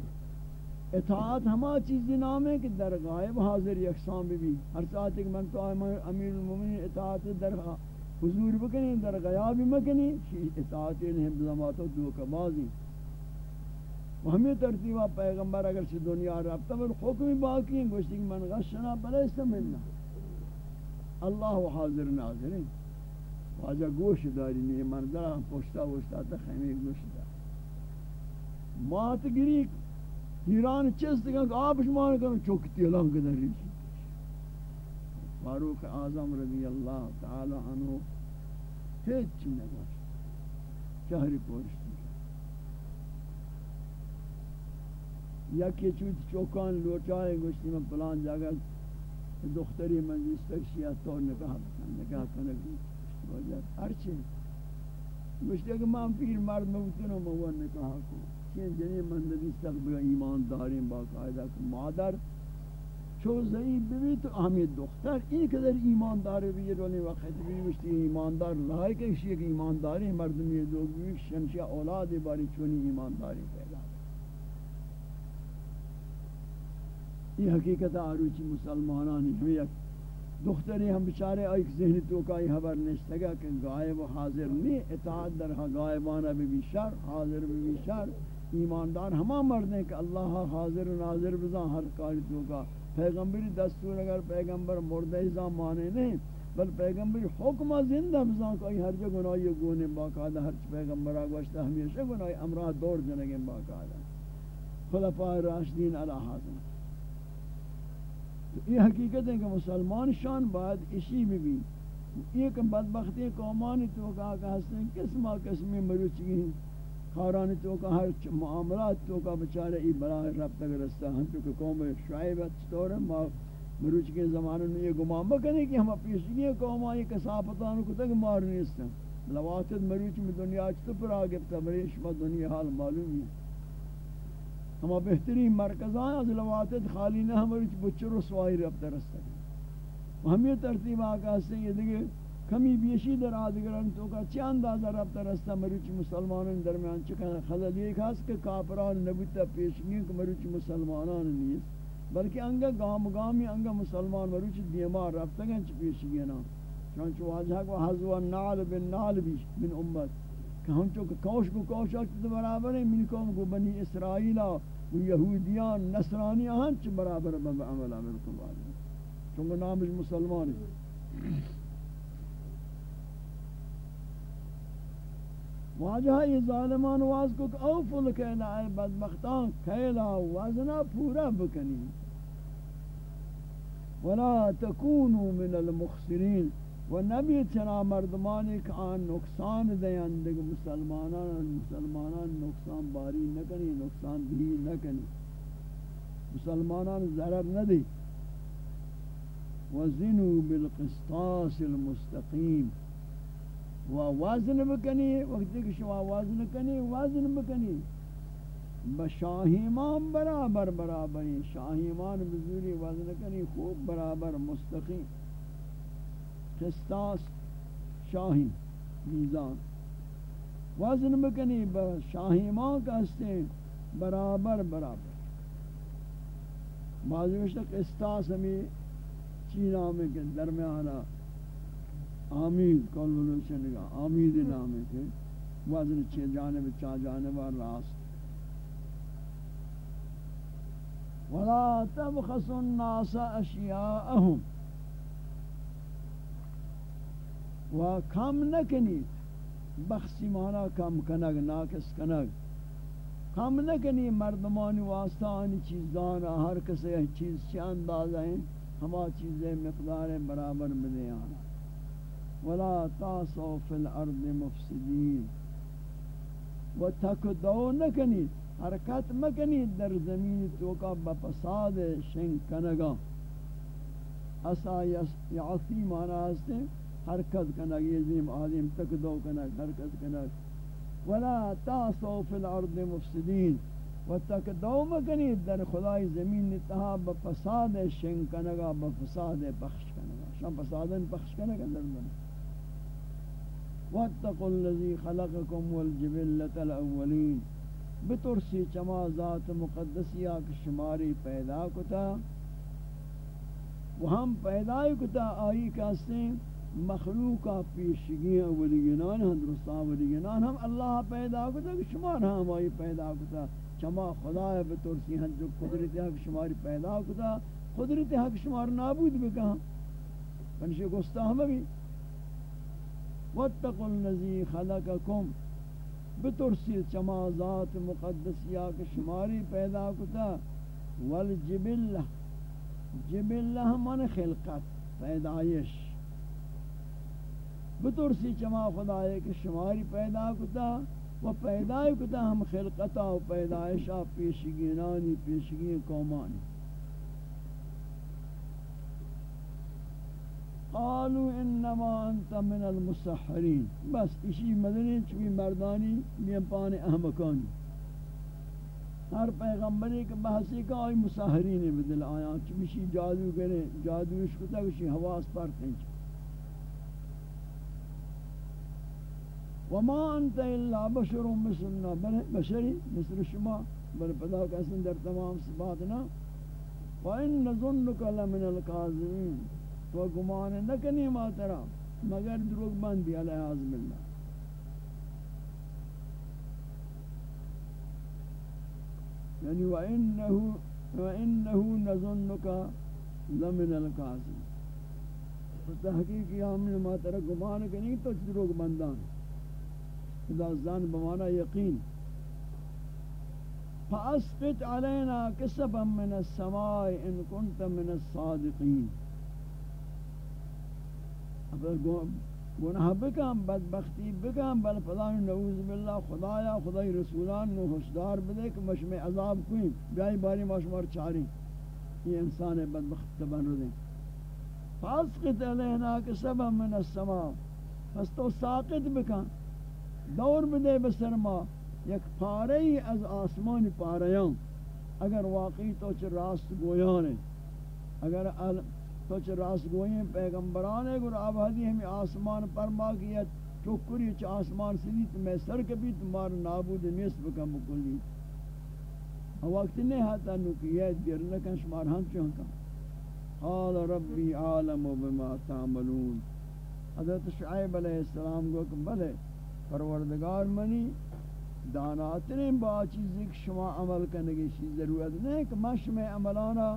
اطاعت ہما چیزی نام ہے کہ در غائب حاضر یکسان بھی ہر ساتھ ایک من تو امیر المومنین، اطاعت در حضور بکنی در غیاب مکنی اطاعت انہیں بزماتو دو کبازی و ہمیں ترتیبہ پیغمبر اگر سے دنیا رابطہ پر حکم باقی ہیں گوشتی کہ من غشنا بلیستا ملنا اللہ حاضر ناظر ہیں واجہ گوش داری نہیں مردہ پوشتا وشتا تا خیمی گوش داری مات گری ایران چست کہ آپ شمان کرو چوکتی اللہ کے در ریچی فاروق اعظم رضی اللہ تعالی عنہ ہیچ چی نگوش چہری پوشتی یکی چوت چوکان لوٹائے گوشتی میں پلان جاگا دختری منزیس تک شیعہ طور نکاح نکاح کنگی ہر چیز مجھتے کہ میں پیر مرد موتن و موان نے کو چین جنی منددی سخت بگا ایمان داریں باقاعدہ کہ مادر چو ضعیب بھی تو احمد دختر این قدر ایماندار بھی یہ رولی وقت بھی مجھتی ایماندار لائق ہے کہ ایمانداری مردمی دو بھی شنشہ اولاد باری چونی ایمانداری پیدا یہ حقیقت آروچی مسلمانانی ہمیں یک دختری ہم بچارے ایک ذہن تو کا یہ نشتگا کہ غائب و حاضر نہیں اطاعت در غائبانہ بھی بھی شر حاضر بھی بھی شر ایماندار ہما مرد ہیں کہ اللہ حاضر و ناظر بزا ہر کاری تو کا پیغمبری دستور اگر پیغمبر مردہ زمانے نہیں بل پیغمبری حکم زندہ بزا کوئی ہر جگہ گناہی گونے باقاعدہ، ہر پیغمبر آگوشتا ہمیشہ گناہی امراہ دور جنگیں باقاعدہ۔ خلفاء راشدین علی حاضر۔ یہ حقیقت ہے کہ مسلمان شان بعد اسی بھی۔ بھی ایک بدبختی قومانی تو کہا کہ حسن قسمہ قسمی مروچی ہیں؟ خارانی تو کا ہر معاملات تو کا بچارے ای بلا رب تک رستہ ہم تو کہ قوم شعیب طور ما مروچ کے زمانے میں یہ گمان بکنے کہ ہم پیشگی قوم آئی کسافتان کو تک مار نہیں سکتے لواتت مروچ میں دنیا چطور پر آگے بتا شما دنیا حال معلوم ہے۔ ہما بہترین مرکزان از لواتت خالی نہ ہماری بچر رسوائی رب درست ہے ہم یہ ترتیب آقا سے، یہ دیکھے کمی بیشی در آدگران تو کا چی اندازہ رب درست مروچ مسلمانان درمیان چکا خلل یہ خاص کہ کافران نبوتا پیشگین کہ مروچ مسلمانان نیست، بلکہ انگا گام گامی انگا مسلمان مروچ دیمار رب تگن چی پیشگینا چونچہ واجہ کو حضو النال بن نال بھی من امت، کہ ہم چونکہ کوش کو کوش آکتے برابر ہیں من قوم کو بنی اسرائیلہ و یہودیان، نصرانی ہن چ برابر با عمل عمل کو بعد چونکہ نام مسلمان ہے۔ واجہ یہ ظالمان واز کو اوفل کہنا ہے بدبختان کھیلا وزنا پورا بکنی. ولا تکونوا من المخسرین. و نبی چنا مردمانی کہ آن نقصان دیان دیگ مسلمانان مسلمانان نقصان باری نکنی نقصان بھی نکنی. مسلمانان ضرر ندی. وزنوا بالقسطاس المستقیم. و وزن بکنی وقتی کہ شما وزن کنی وزن بکنی بشاہیمان برابر برابری شاہیمان بزوری وزن کنی خوب برابر، مستقیم. قسطاس شاہی میزان. وزن بکنی با شاہی ماں کا ہستے برابر برابر. بعضی وشتا قسطاس ہمیں چینا میں کہ درمیانا آمید کول بلوچن گا آمید نام ہے کہ وزن چی جانب چا جانب راست۔ ولا تبخسوا الناس اشیاءهم و کم نکنید بخسی مانا کم کنگ ناکس کنگ۔ کم نکنی مردمانی واسطہ، آنی چیزدان ہر کسی چیز چی اندازہ ہیں، ہما چیزیں مقدار برابر ملے آنا۔ ولا تاسوا في الأرض مفسدين. و نكني حركات مكني در زمین توقع کا بفساد شنکنگا. اسا یعصی مانا ہستے حرکت کنگ یہ آدم تکدو کنگ حرکت کنگ. ولا تاسوا في الأرض مفسدين و تکدو مکنید در خدای زمین نتہا بفساد شنکنگا بفساد بخش کنگا شان فسادن بخش کنگا در زمین. واتقوا الذي خلقكم والجبلة الأولين. بترسی چما ذات مقدسیہ کے شماری پیدا کتا. وہ ہم پیدا کتا آئی کاستے مخلوقہ پیشگیاں ولیگنان ہم درستان ولیگنان ہم اللہ پیدا کتا کہ شمار ہم آئی پیدا کتا. چما خدا بترسی ہم جو قدرت حق شماری پیدا کتا. قدرت حق شمار نابود بکا. پنشی گستا ہم بھی واتقوا الذي خلقكم. بترسی چما ذات مقدسیہ کے شماری پیدا کتا. والجبل، جبل من خلقت پیدائش بترسی چما خدای کے شماری پیدا کتا، و پیدا کتا ہم خلقتا و پیدائشا پیشگینانی، پیشگین قومانی. قالوا انما انت من المسحرين. بس اسی مدنی چوی مردانی بیم پانی احمقانی. ہر پیغمبری کے بحثی کا آئی مسحرین بدل آیا چمیشی جادو کرے جادو اشکتا کشی حواس پر تنچ وما انت الا بشر مثلنا بشری مثل شما، بل پدا کسن در تمام صفاتنا وان نظنك لمن الكاذبين. تو گمان نہ کنی ماترا مگر دروغ بندی علیہ اعظم اللہ. یعنی وَإِنَّهُ وَإِنَّهُ نَظُنُّكَ لَمِنَ الْقَاسِمِ. تو تحقیق یہ ہم نے ماترا گمان کنی تو دروغ بندان اذا زان بمانا یقین. فَأَسْقِطْ عَلَيْنَا كِسَبًا مِنَ السَّمَاءِ إِن كُنْتَ مِنَ الصَّادِقِينَ گناہ بکم، بدبختی بکم، بل فلان نعوذ باللہ، خدایا، خدای رسولان نو حسدار بدے کہ مشمع عذاب کوئی بیائی باری مشمار چاری یہ انسان بدبخت تبن رو دیں فاسقت علینا کہ سبب من السماء پس تو ساقت بکن. دور بدے بسر ما. یک پارے از آسمان پاریاں اگر واقعی تو چھ راست گویانے اگر تو چھ راست گوئیں، پیغمبران ہے گر آبادی ہمیں آسمان پرما کیا چکری چھ آسمان سنی تو میں سر کبھی تمہار نابود نیست بکم بکلی وقت نہیں ہاتا نو کہ دیر لکن شمار ہم چون کم قال ربی عالم بما تعملون۔ حضرت شعیب علیہ السلام کو کہ بلے، پروردگار منی داناتنے با چیزی کہ شما عمل کرنے کی ضرورت نہیں، کہ میں شما عملانا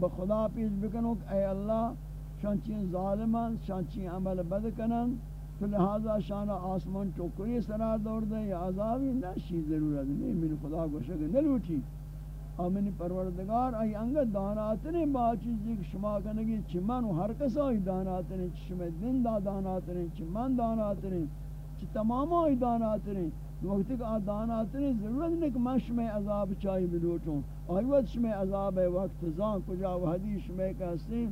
بخدا پیش بکنو کہ اے اللہ شانچین ظالمان شانچین عمل بد کنن. تو لہذا شان آسمان چوکری سرا دور دے، یا عذابی نشی ضرورت نہیں من خدا کو شک نلوٹی آمین پروردگار، ای انگا داناتنے با چیزی کہ شما کنگی چمن و ہر کس آئی داناتنے چشم دن دا داناتنے چمن داناتنے چی تمام آئی داناتنے وقت کہ داناتنے ضرورت نہیں کہ میں شمی عذاب چاہی بلوٹوں آئیوت شمی عذاب وقت زان، کجا وحدی شمی کہستیں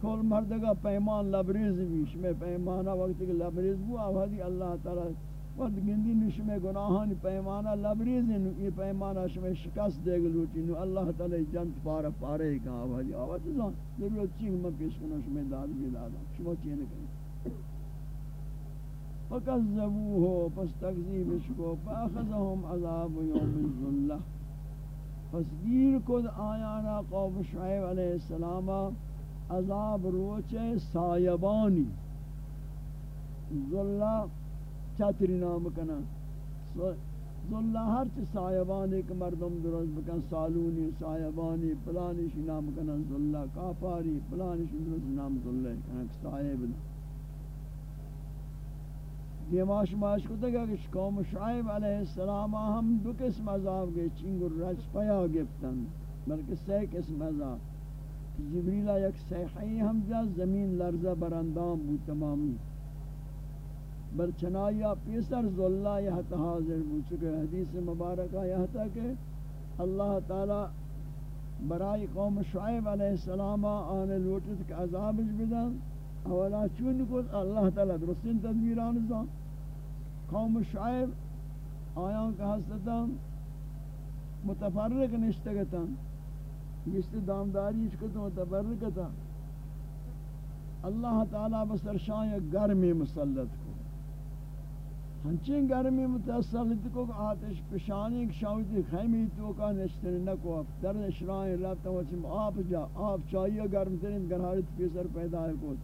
کل مردگا پیمان لبریز بھی۔ شمی پیمانا وقت کہ لبریز بو آوہدی اللہ تعالی وقت گندی نو شمی گناہانی پیمانا لبریز نو، یہ پیمانا شمی شکست دے گلوٹی نو۔ اللہ تعالی جنت پارا پارے کہا آوہدی آوہد زان۔ ضرورت چیز میں پیش کرنا شمی داد بھی دادا شما چیئے نکلی فکذبوه پس تکذیبش کو فاخذهم عذاب یوم الظلہ پس گیر کد آیانا قوم شعیب علیہ السلام، عذاب روچے سایبانی. ظلہ چتری نام کنا ظلہ ہر چی سایبانی کہ مردم درست بکن، سالونی، سایبانی پلانی شی نام کنن ظلہ کافاری پلانی شی درست نام ظلہ یعنی کنن سایب نام دیماش ماش کو تگا کہ قوم شعیب علیہ السلام ہم دو قسم عذاب گئے چنگر رج پیا گفتن۔ بلکہ سی قسم عذاب۔ جبریلہ یک سیحی ہم جا زمین لرزہ براندام بود تمامی۔ بل چنایا پیسر ذلہ یہ حاضر بود چکے حدیث مبارکہ یہ تھا کہ اللہ تعالی برای قوم شعیب علیہ السلام آنے لوٹت کہ عذاب بدن۔ اولا چون کو اللہ تعالی درستین تدبیران زان قوم شعیب آیان کا حسدتا متفرق نشتگتا گشت دامداری چکتا متفرقتا اللہ تعالی بسر شان یک گرمی مسلط کو ہنچین گرمی متسلط کو آتش پشانی ایک شاوتی خیمی تو کا نشتر نکو در اشرائن رابطہ وچم آپ جا آپ چاہیے گرم ترین گرحارت پیسر پیدا ہے کو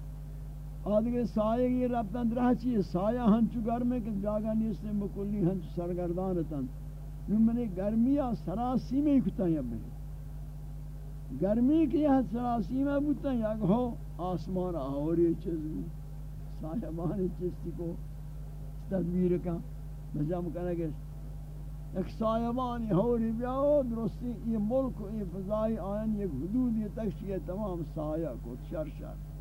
آدھگے سایہ یہ ربطن درہ چیئے سایہ ہنچو گرمے کہ جاگا نیستے مکلی ہنچو سرگردانتاں نمانے گرمیا سراسی میں کتا یا بھئی گرمی کی یہ سراسی میں بوتا یا ہو، آسمان آوری چیز بھی۔ سایہ بانی چیزی کو۔ تدبیر کا۔ بجام کہنے گے ایک سایہ سایبانی ہوری بیاو درستی، یہ ملک، یہ فضائی آئین، یہ حدود، یہ تکشی تمام سایہ کو شر شر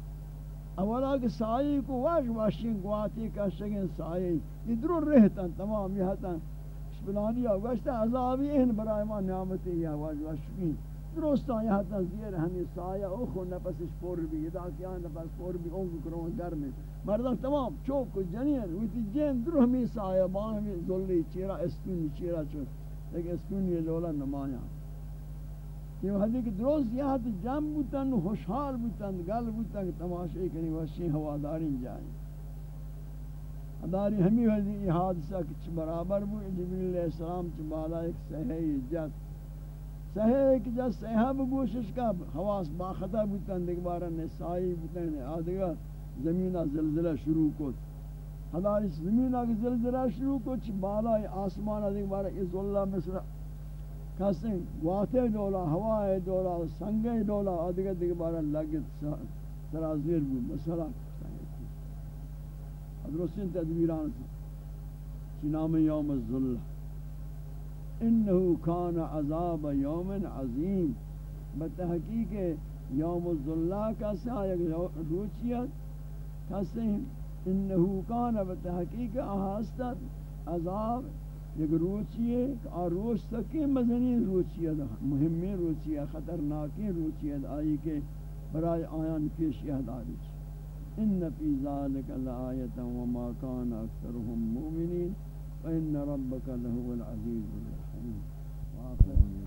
اولا کہ سائی کو واش واشین گواتی کا شگن سائی یہ درو رہتا تمام یہ ہتا بلانی یا عذابی اہن برای ما نعمتی یا واش واشین درستا یہ ہتا زیر ہمیں سایہ او خو نفسش پور بھی ادا کیا نفس پور بھی اونگ کروں در میں۔ مردان تمام چوک و جنین، ویتی جن درو ہمیں سایہ بان ہمیں ظلی چیرا اسکونی، چیرا چوک لیکن اسکونی لولا نمایاں۔ یہ حدی کہ درست یہ حد جم بوتن، خوشحال بوتن، گل بوتن، تماشے کنی وشی ہواداری جائیں اداری ہمی حدی یہ حادثہ کچھ برابر بو جبریل علیہ السلام چ بالا ایک سہی جت۔ سہی ایک جت، سہا بگوشش کا حواس باخطا بوتن، دیکھ بارا نسائی بوتن۔ آدھگا زمینہ زلزلہ شروع کو ہداری زمینہ زلزلہ شروع کو چ بالا آسمان دیکھ بارا اس اللہ مصر کسیں واتے دولا، ہوائے دولا، سنگے دولا آدھگا دیکھ بارا لگت سرازیر بود مسئلہ ادرسین تدبیران چی نام یوم الظلہ انہو کان عذاب یوم عظیم۔ بتحقیق یوم الظلہ کسی آیا روچیت۔ کسیں انہو کان بتحقیق آہستت عذاب یک روچی ہے کہ روچ تکی مزنین روچی ہے مہمی روچی ہے خطرناکی روچی ہے آئی کے برای آیان پیش یاداری ان فی ذالک لآیتا وما کان اکثرهم مومنین وان ربک لہو العزیز الرحیم۔ وآخر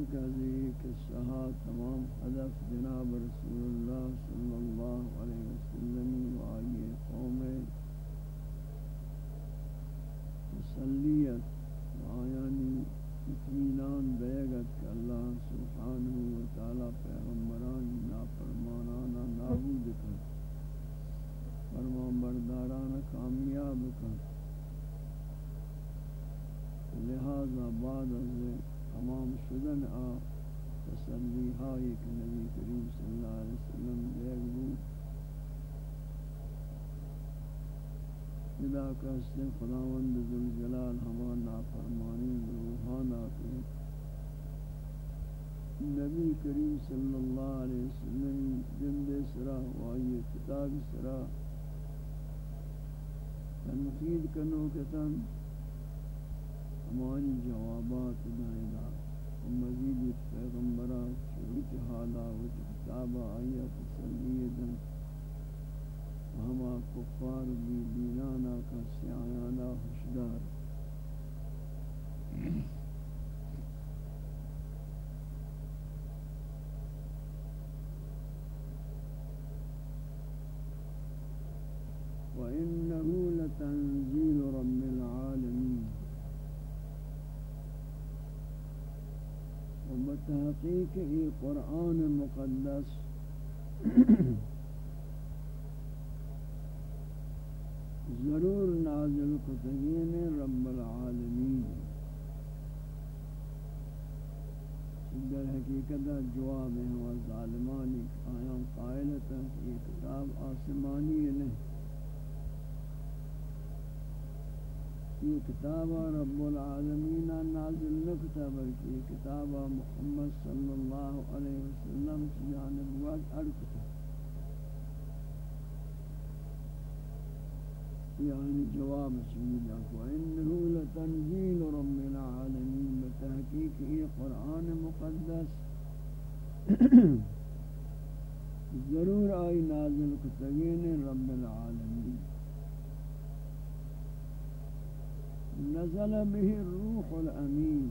چون کہذی کہ سہا تمام حدف جناب رسول اللہ صلی اللہ علیہ وسلم و آئیے قوم تسلیت و آیانی اطمینان بیگت کہ اللہ سبحانہ و تعالی پیغمبران نافرمانانا نابود کن فرمان برداران کامیاب کن لہذا بعد از تمام شدن آ تسلی ہائی کہ نبی کریم صلی اللہ علیہ وسلم دیکھ بود ادا کہستے خداوند ذوالجلال ہما نافرمانی روحانا کے نبی کریم صلی اللہ علیہ وسلم جند سرا وائی کتاب سرا تنقید کنو کتن، ہماری جوابات دائنا مزید پیغمبرہ چوڑی حالا و کتابہ آیا تسلیدن۔ ہما کفار بھی دینانا کسی آیانا وإنه لتنزيل رب العالمين. رب العالمین نازل بلکہ یہ کتاب محمد صلی اللہ علیہ وسلم کی جانب وقت ارکتا یعنی جواب سمیدہ کو انہو لتنزیل رب العالمین بتحقیق یہ قرآن مقدس. ضرور آئی نازل کتگین رب العالمین نزل به الروح الامین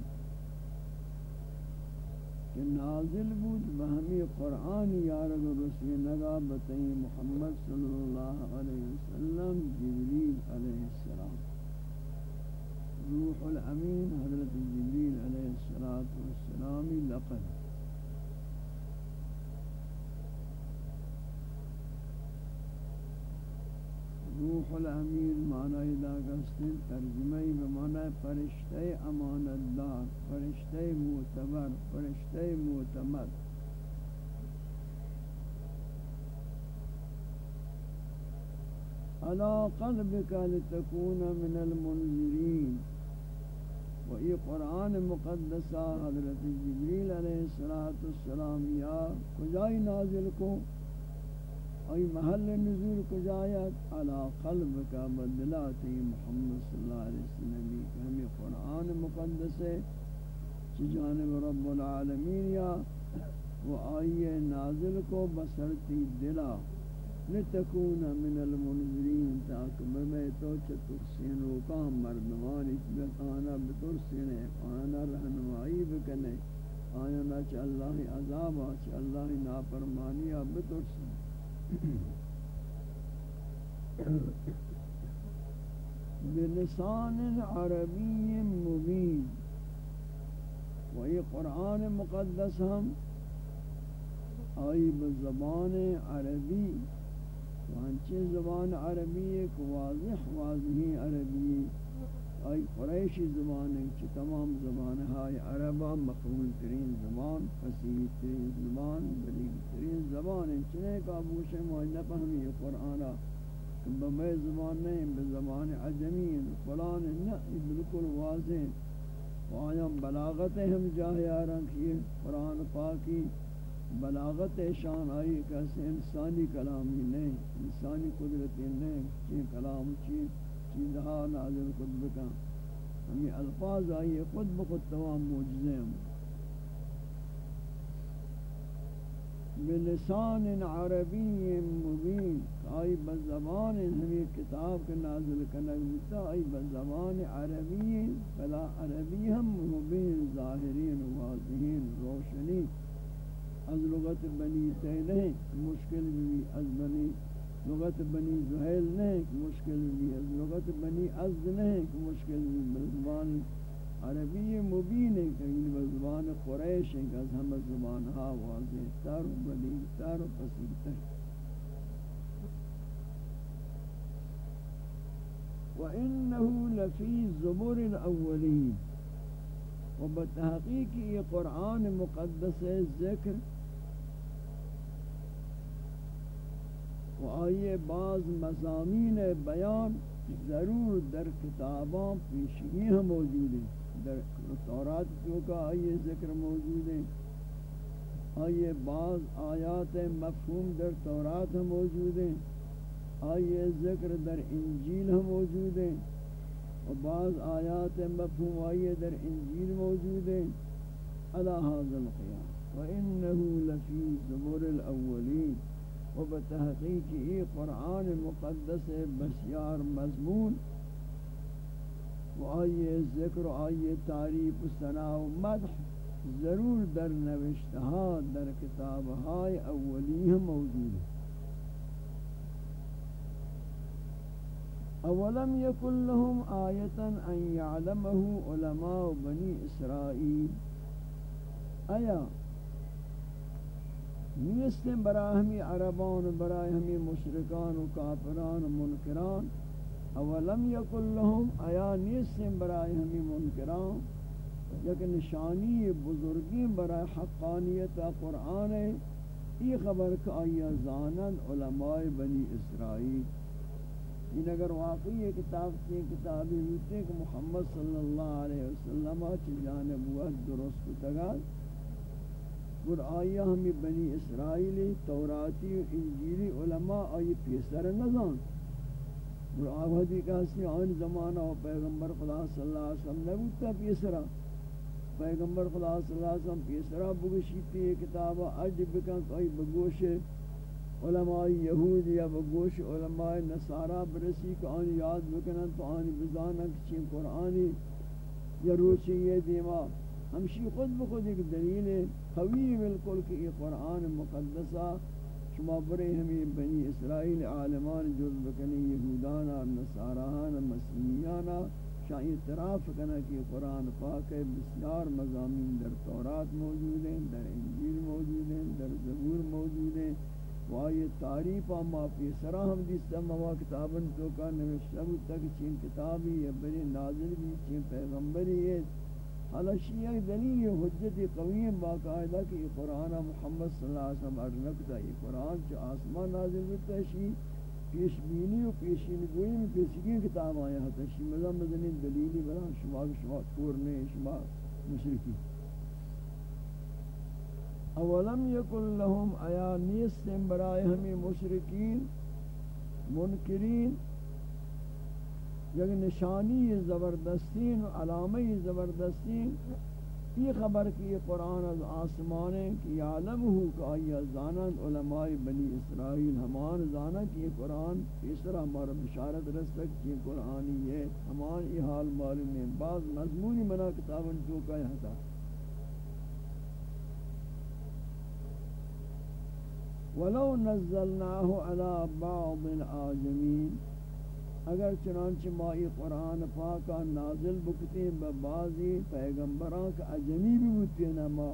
کہ نازل بود بہمی قرآن یارگ رسی نگا بتئی محمد صلی اللہ علیہ وسلم، جبریل علیہ السلام. روح الامین حضرت جبریل علیہ السلام لقد روح الامین معنی دا گستن ترجمه به معنی فرشته امانت دار فرشته معتبر، فرشته معتمد. على قلبك لتكون من المنذرين وہی قرآن مقدسہ حضرت جبریل علیہ السلام یا کجائی نازل کو؟ ای محل نزول کو جایت علی قلب کا بدلات محمد صلی اللہ علیہ وسلم کہ ہمیں قرآن مقدس ہے چی جانب رب العالمین یا وہ آئیے نازل کو بسرتی دلا، لتکون من المنذرین تاک بمی تو چترسین روکام مردمان اتبت آنا بترسین آنا رہنمائی بکنے آنا چا اللہ عذاب چا اللہ نافرمانی بترسین۔ بلسان عربی مبین و یہ قرآن مقدس ہم آئی بزبان عربی وانچہ زبان عربی ایک واضح واضح عربی آئی قریشی زبان ہے کہ تمام زبان ہائی عربہ مقبول ترین زبان، فصیح ترین زبان بلیغ ترین زبان ہے چنے کا بوش معجنہ پہمی قرآن کہ بمے زبان نہیں بزبان عجمی فلان نہیں بالکل واضح وآیا بلاغت ہم جاہی آرہاں کی قرآن پاکی بلاغت شان آئی کہ انسانی کلامی نہیں، انسانی قدرتی نہیں چین کلام چین چیزہا نازل خود بکا ہمیں الفاظ آئیے خود بخود تمام موجزے ہم. بلسان عربی مبین، آئی بزبان ہمیں کتاب کے نازل کنگ متا آئی بزبان عربی فلا عربی ہم مبین، ظاہرین، واضحین، روشنی. از لغت بنی تیلہ مشکل بھی از بنی لغت بنی زہیل نہیں، کہ مشکل بھی ہے۔ لغت بنی عز نہیں، کہ مشکل بھی زبان عربی مبین ہے، کہ یہ زبان قریش ہے، کہ ہم زبان ہا واضح تر و بلی تر و پسیر تر۔ وَإِنَّهُ لَفِي زُبُرِ الْأَوَّلِينَ۔ وبتحقیق یہ قرآن مقدس ذکر و آئیے بعض مضامین بیان ضرور در کتاباں پیشگی ہم موجود ہیں در تورات جو کا آئیے ذکر موجود ہیں آئیے بعض آیات مفہوم در تورات ہم موجود ہیں آئیے ذکر در انجیل ہم موجود ہیں و بعض آیات مفہوم آئیے در انجیل موجود ہیں علی حاضر القیام. وَإِنَّهُ لَفِي زُبُرِ الْأَوَّلِينَ و بتحقیق یہ قرآن مقدس بسیار مضمون و آئیے ذکر و آئیے تعریف ثناء و مدح ضرور در نوشتہا در کتابہائے اولی ہم موجود اولم یکن لهم آیتا ان یعلمه علماء بنی اسرائیل. آیا نیستیں برای ہمی عربان و برای ہمی مشرکان و کافران و منکران. اولم یکن لهم آیا نیستیں برای ہمی منکران؟ یک نشانی بزرگی برای حقانیت قرآن. ہے یہ خبر کہ آیا زانن علماء بنی اسرائیل؟ ان اگر واقعی یہ کتاب کی کتابی ہوتے ہیں کہ محمد صلی اللہ علیہ وسلم چی جانب ہوا درست کتگا اور آیا ہمیں بنی اسرائیلی توراتی و انجیلی، علماء، آئی پیسر نظام اور آوہدی کہاستی آن زمانہ و پیغمبر خدا صلی اللہ علیہ وسلم نبوتا پیسرا پیغمبر خدا صلی اللہ علیہ وسلم پیسرا بگشیتی یہ کتاب عجب بکن تو آئی بگوش علماء یہود یا بگوش علماء نصارہ برسی کہ آن یاد بکنن تو آن بزانن کچھ قرآنی یا روچی یہ دیما۔ ہمشی خود بخود ایک دلیل قوی بالکل کہ یہ قرآن مقدسہ، شما برے ہمیں بنی اسرائیل عالمان جز بکنی یہودانا نصارانا مسیحیانا شاہ اعتراف کنا کہ قرآن پاک ہے۔ بسیار مضامین در تورات موجود ہیں، در انجیل موجود ہیں، در زبور موجود ہیں۔ وائی تعریف اما پی سرا ہم دیستا موا کتابن تو کا نوشتہ تک، چین کتابی یا بری نازل بھی، چین پیغمبری ہے۔ حالا شیعہ دلیل حجت قوی باقاعدہ کہ یہ قرآن محمد صلی اللہ علیہ وسلم ارنکتا یہ قرآن جو آسمان نازل ہوتا ہے شیع پیش بینی و پیشین گوئی میں پیشگی کتاب آیا ہوتا ہے شیع مزم مزنین دلیلی بنا، شما شما کورنے شما مشرکی۔ اولم یکن لهم آیا نیستن برای ہمیں مشرکین، منکرین یک نشانی زبردستین و علامه زبردستین یہ خبر کی قرآن از آسمان ہے، کہ یعلم ہو کہ آئی زانند، علماء بنی اسرائیل ہمان زانا کہ یہ قرآن اس طرح ہمارا بشارت رسک کہ یہ قرآنی ہے۔ ہمان یہ حال معلوم ہے۔ بعض مضمونی منا کتابن جو کہ تھا ولو نزلناه على بعض العاجمين اگر چنانچہ مائی قرآن پاکا نازل بکتے ہیں ببازی پیغمبران کا عجمی بھی بکتے ہیں ما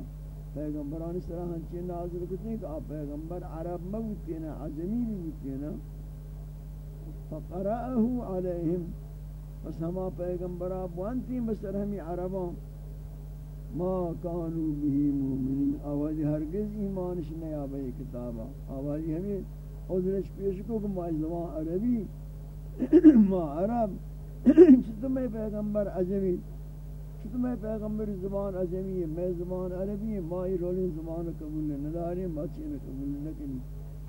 پیغمبران اس طرح ہنچے نازل بکتے ہیں کہ آپ پیغمبر عرب میں بکتے ہیں عجمی بھی بکتے ہیں فقرأه علیہم۔ پس ہما پیغمبرہ بوانتی بسر ہمی عربوں ما کانو بھی مومنین۔ آوازی ہرگز ایمانش نیا بھئی کتابا آوازی ہمیں حضرش پیش کو کہ ما زمان عربی ما عرب چھتو میں پیغمبر عجمی؟ چھتو میں پیغمبر زبان عجمی ہے؟ میں زبان عربی ہے، ما رولی زبان قبول نداری ما چین قبول نکنی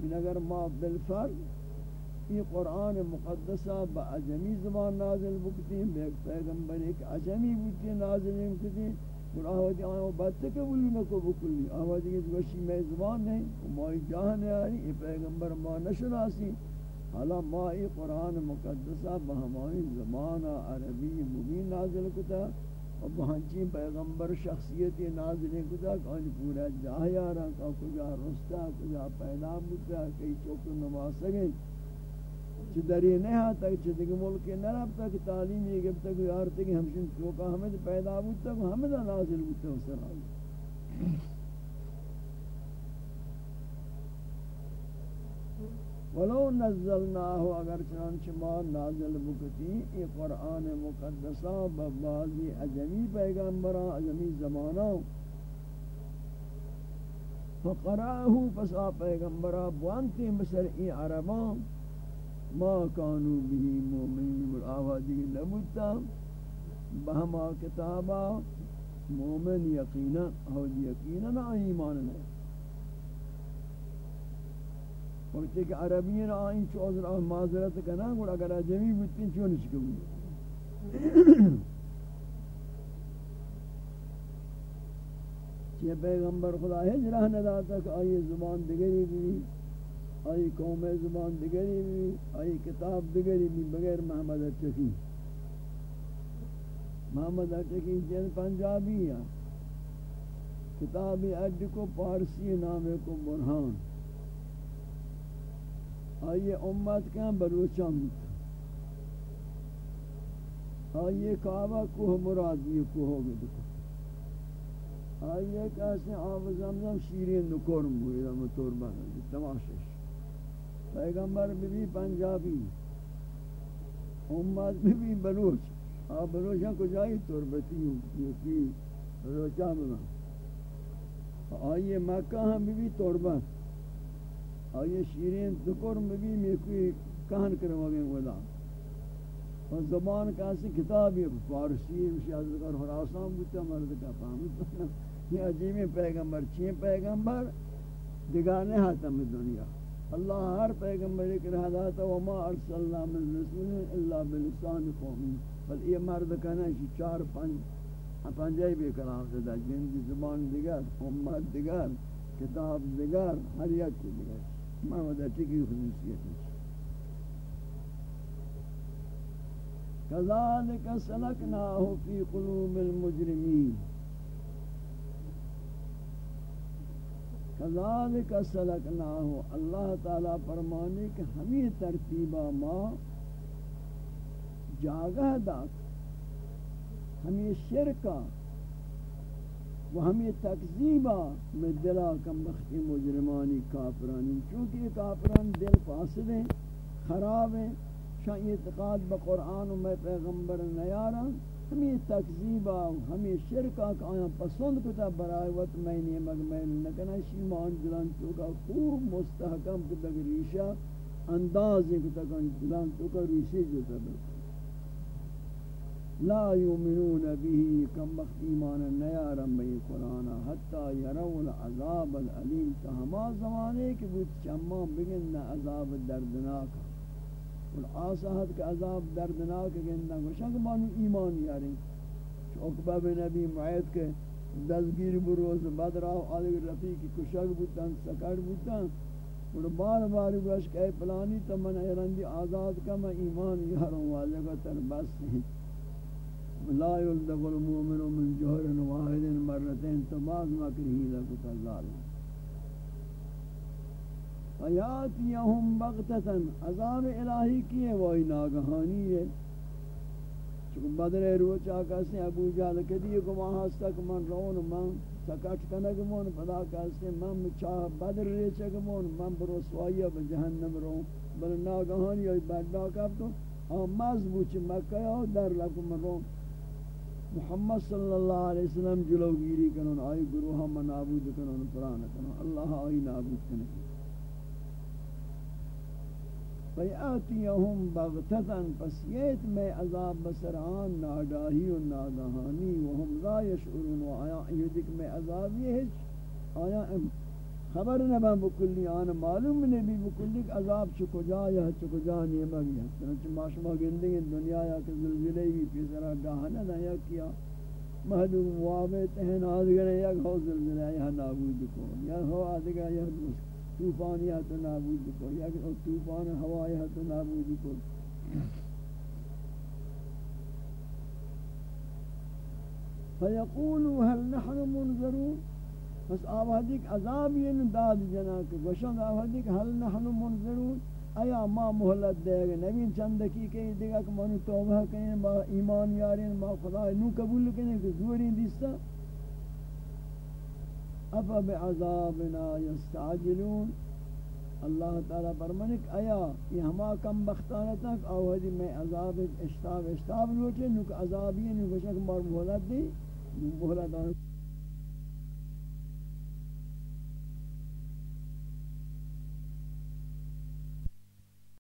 من اگر ما بالفرد یہ قرآن مقدسہ با عجمی زبان نازل بکتی ہیں پیغمبر ایک عجمی بکتی نازل بکتی اور آوازی آیا بات قبول نکو بکلی. آوازی کی دوشی میں زبان نہیں مائی جہاں نہیں آئی یہ پیغمبر ما نشناسی. حالا مائی قرآن مقدسہ بہمائی زمان عربی مبین نازل کتا اور بہنچی پیغمبر شخصیت نازل کتا کہ پورا جاہیا رہا کجا رستا، کجا پیدا بکتا کئی چوک نماز سگیں چھ دری نہیں آتا چھ دیکھ ملک نہ رابطہ، کہ تعلیم یہ گفتا کہ یارتے کہ ہمشن چوکا ہمیں پیدا بودتا کہ ہمیں نازل بودتا حسن آئی ولو نزلناه اگر چنانچہ ما نازل بکتی، ای قرآن مقدسہ ببازی عجمی پیغمبران، عجمی زمانہ فقرأه فسا پیغمبران بوانتی مثل ای عربان. ما کانو به مومنین بر آوازی نبوتا بہما کتابا، مومن یقینا او یقینا نا ایمان نہیں وقتی کہ عربین آئین چو عذر آہ معذرت کنا گوڑا، اگر اجمی بودتین چون نشکو یہ پیغمبر خدا ہجرہ نداتا کہ آئی زبان دگری بھی، آئی قوم زبان دگری بھی، آئی کتاب دگری بھی، بغیر محمد اچکی محمد اچکی جن پنجابی ہے کتابی اڈ کو، پارسی نامے کو، برہان۔ آئیے امت کہاں بلوچان آئیے کعبہ کوہ مراد یہ کوہ گئے دیکھو آئیے کہاستے آب زمزم شیرین نکورم ہوئی رحمت طور بنا تماشش پیغمبر بھی بھی پنجابی. امت بھی بھی بلوچ. آپ بلوچاں کو جائی تربتی ہوں یکی بلوچاں بنا آئیے مکہ ہم بھی بھی تربت آئیے شیرین دکر میں میں کوئی کہن کروا گئے ودا اور زبان کا سی کتاب ہے فارسی اسی حضرت اور خراسان بوتا مرد کا فهمت یہ عجیب پیغمبر چین پیغمبر دگانے ہاتم دنیا۔ اللہ ہر پیغمبر ایک رہا داتا وما ارسلنا من رسول الا بلسان قومی بل یہ مرد کہنا ہے چار پنج پنجائی بھی کلام سے دا جن کی زبان دیگر، امت دیگر، کتاب دیگر، ہر یک کی دیگر محمد اٹکی خصوصیت ہے۔ كذلك سلكناه في قلوب المجرمين کذالک سلکناہ اللہ تعالی فرمانے کہ ہمیں ترتیبہ ما جاگہ دات ہمیں شرکا و ہمیں تکذیبہ میں دلا کم بختی مجرمانی کافرانی. چونکہ کافران دل فاسد ہیں خراب ہیں شاہ اعتقاد بقرآن و میں پیغمبر نیاران ہمیں تکذیبا ہمیں شرکا کہ آیا پسند کتا برای وقت میں نے مگمیل نکنا شیمان دلان چوکا خوب مستحکم کتا ریشا انداز کتا دلان چوکا ریشی جتا بلکن لا یومنون به کم وقت ایمان نیارم بی قرآن. حتی یرون عذاب العلیم. تا ہما زمانے کے بود چمان بگن نا عذاب دردناکا اور آساہت کا عذاب دردناک گندہ گوشا کہ مانو ایمان یاری عقبہ بن نبی معید کے دزگیر بروز بدراو آلی رفیقی کشک بودتاں سکڑ بودتاں اور بار بار گوش کہ اے پلانی تو من ایرندی آزاد کا میں ایمان یاروں واجہ کا تر بس. نہیں لا یلدغ المومن من جہر واحد مرتين تو بعض مکرہی لکتا ظالم۔ فیاتیہم بغتتن عذاب الہی کیے وہی ناگہانی ہے۔ چکو بدر روچا کسی ابو جہل کدی کو وہاں تک من رون، من سکٹ کنگ من پدا کسی من چاہ بدر ریچا من من برو سوائیا بجہنم رون بل ناگہان یا بڑا کب تو ہم مضبوط مکہ یا ہاں در لکم رون۔ محمد صلی اللہ علیہ وسلم جلو گیری کنن، آئی گروہ من نابود کنن، پران کنن، اللہ آئی نابود کنن۔ فیاتیہم بغتتاً پس یت میں عذاب بسران ناداہی و نادہانی وہم لا یشعرون۔ و آیا یدک میں عذاب یہ ہے، آیا خبر نہ بکلی، آن معلوم نہیں بھی بکلی، عذاب چ کجا یا چ کجا نیمہ بھی ہے۔ چنانچہ معاشمہ گندگی دنیا یا کہ زلزلے بھی پیسرا گاہنا نہ یا کیا۔ محدود موابت ہیں آدھگر یا ہو زلزلہ یا نابود کو یا ہو آدھگر یا طوفان یا تو نابود کو یا طوفان ہوا یا تو نابود کو فیقولوا هل نحن منذرون بس آوازی کہ عذاب یہ داد جنا کہ گوشن آوازی کہ حل نحن منذرون ایا ما مہلت دے گا نبی چند کی کہ دیگا کہ من توبہ کریں با ایمان یارین ما خدا نو قبول کریں کہ زوری دیستا؟ افا بعذابنا یستعجلون. اللہ تعالی فرمانک آیا، یہ ہما کم بختانہ تک آوازی میں عذاب اشتاب اشتاب لوٹے نو کہ عذابی نو گوشن کہ مار مہلت دی مہلت آن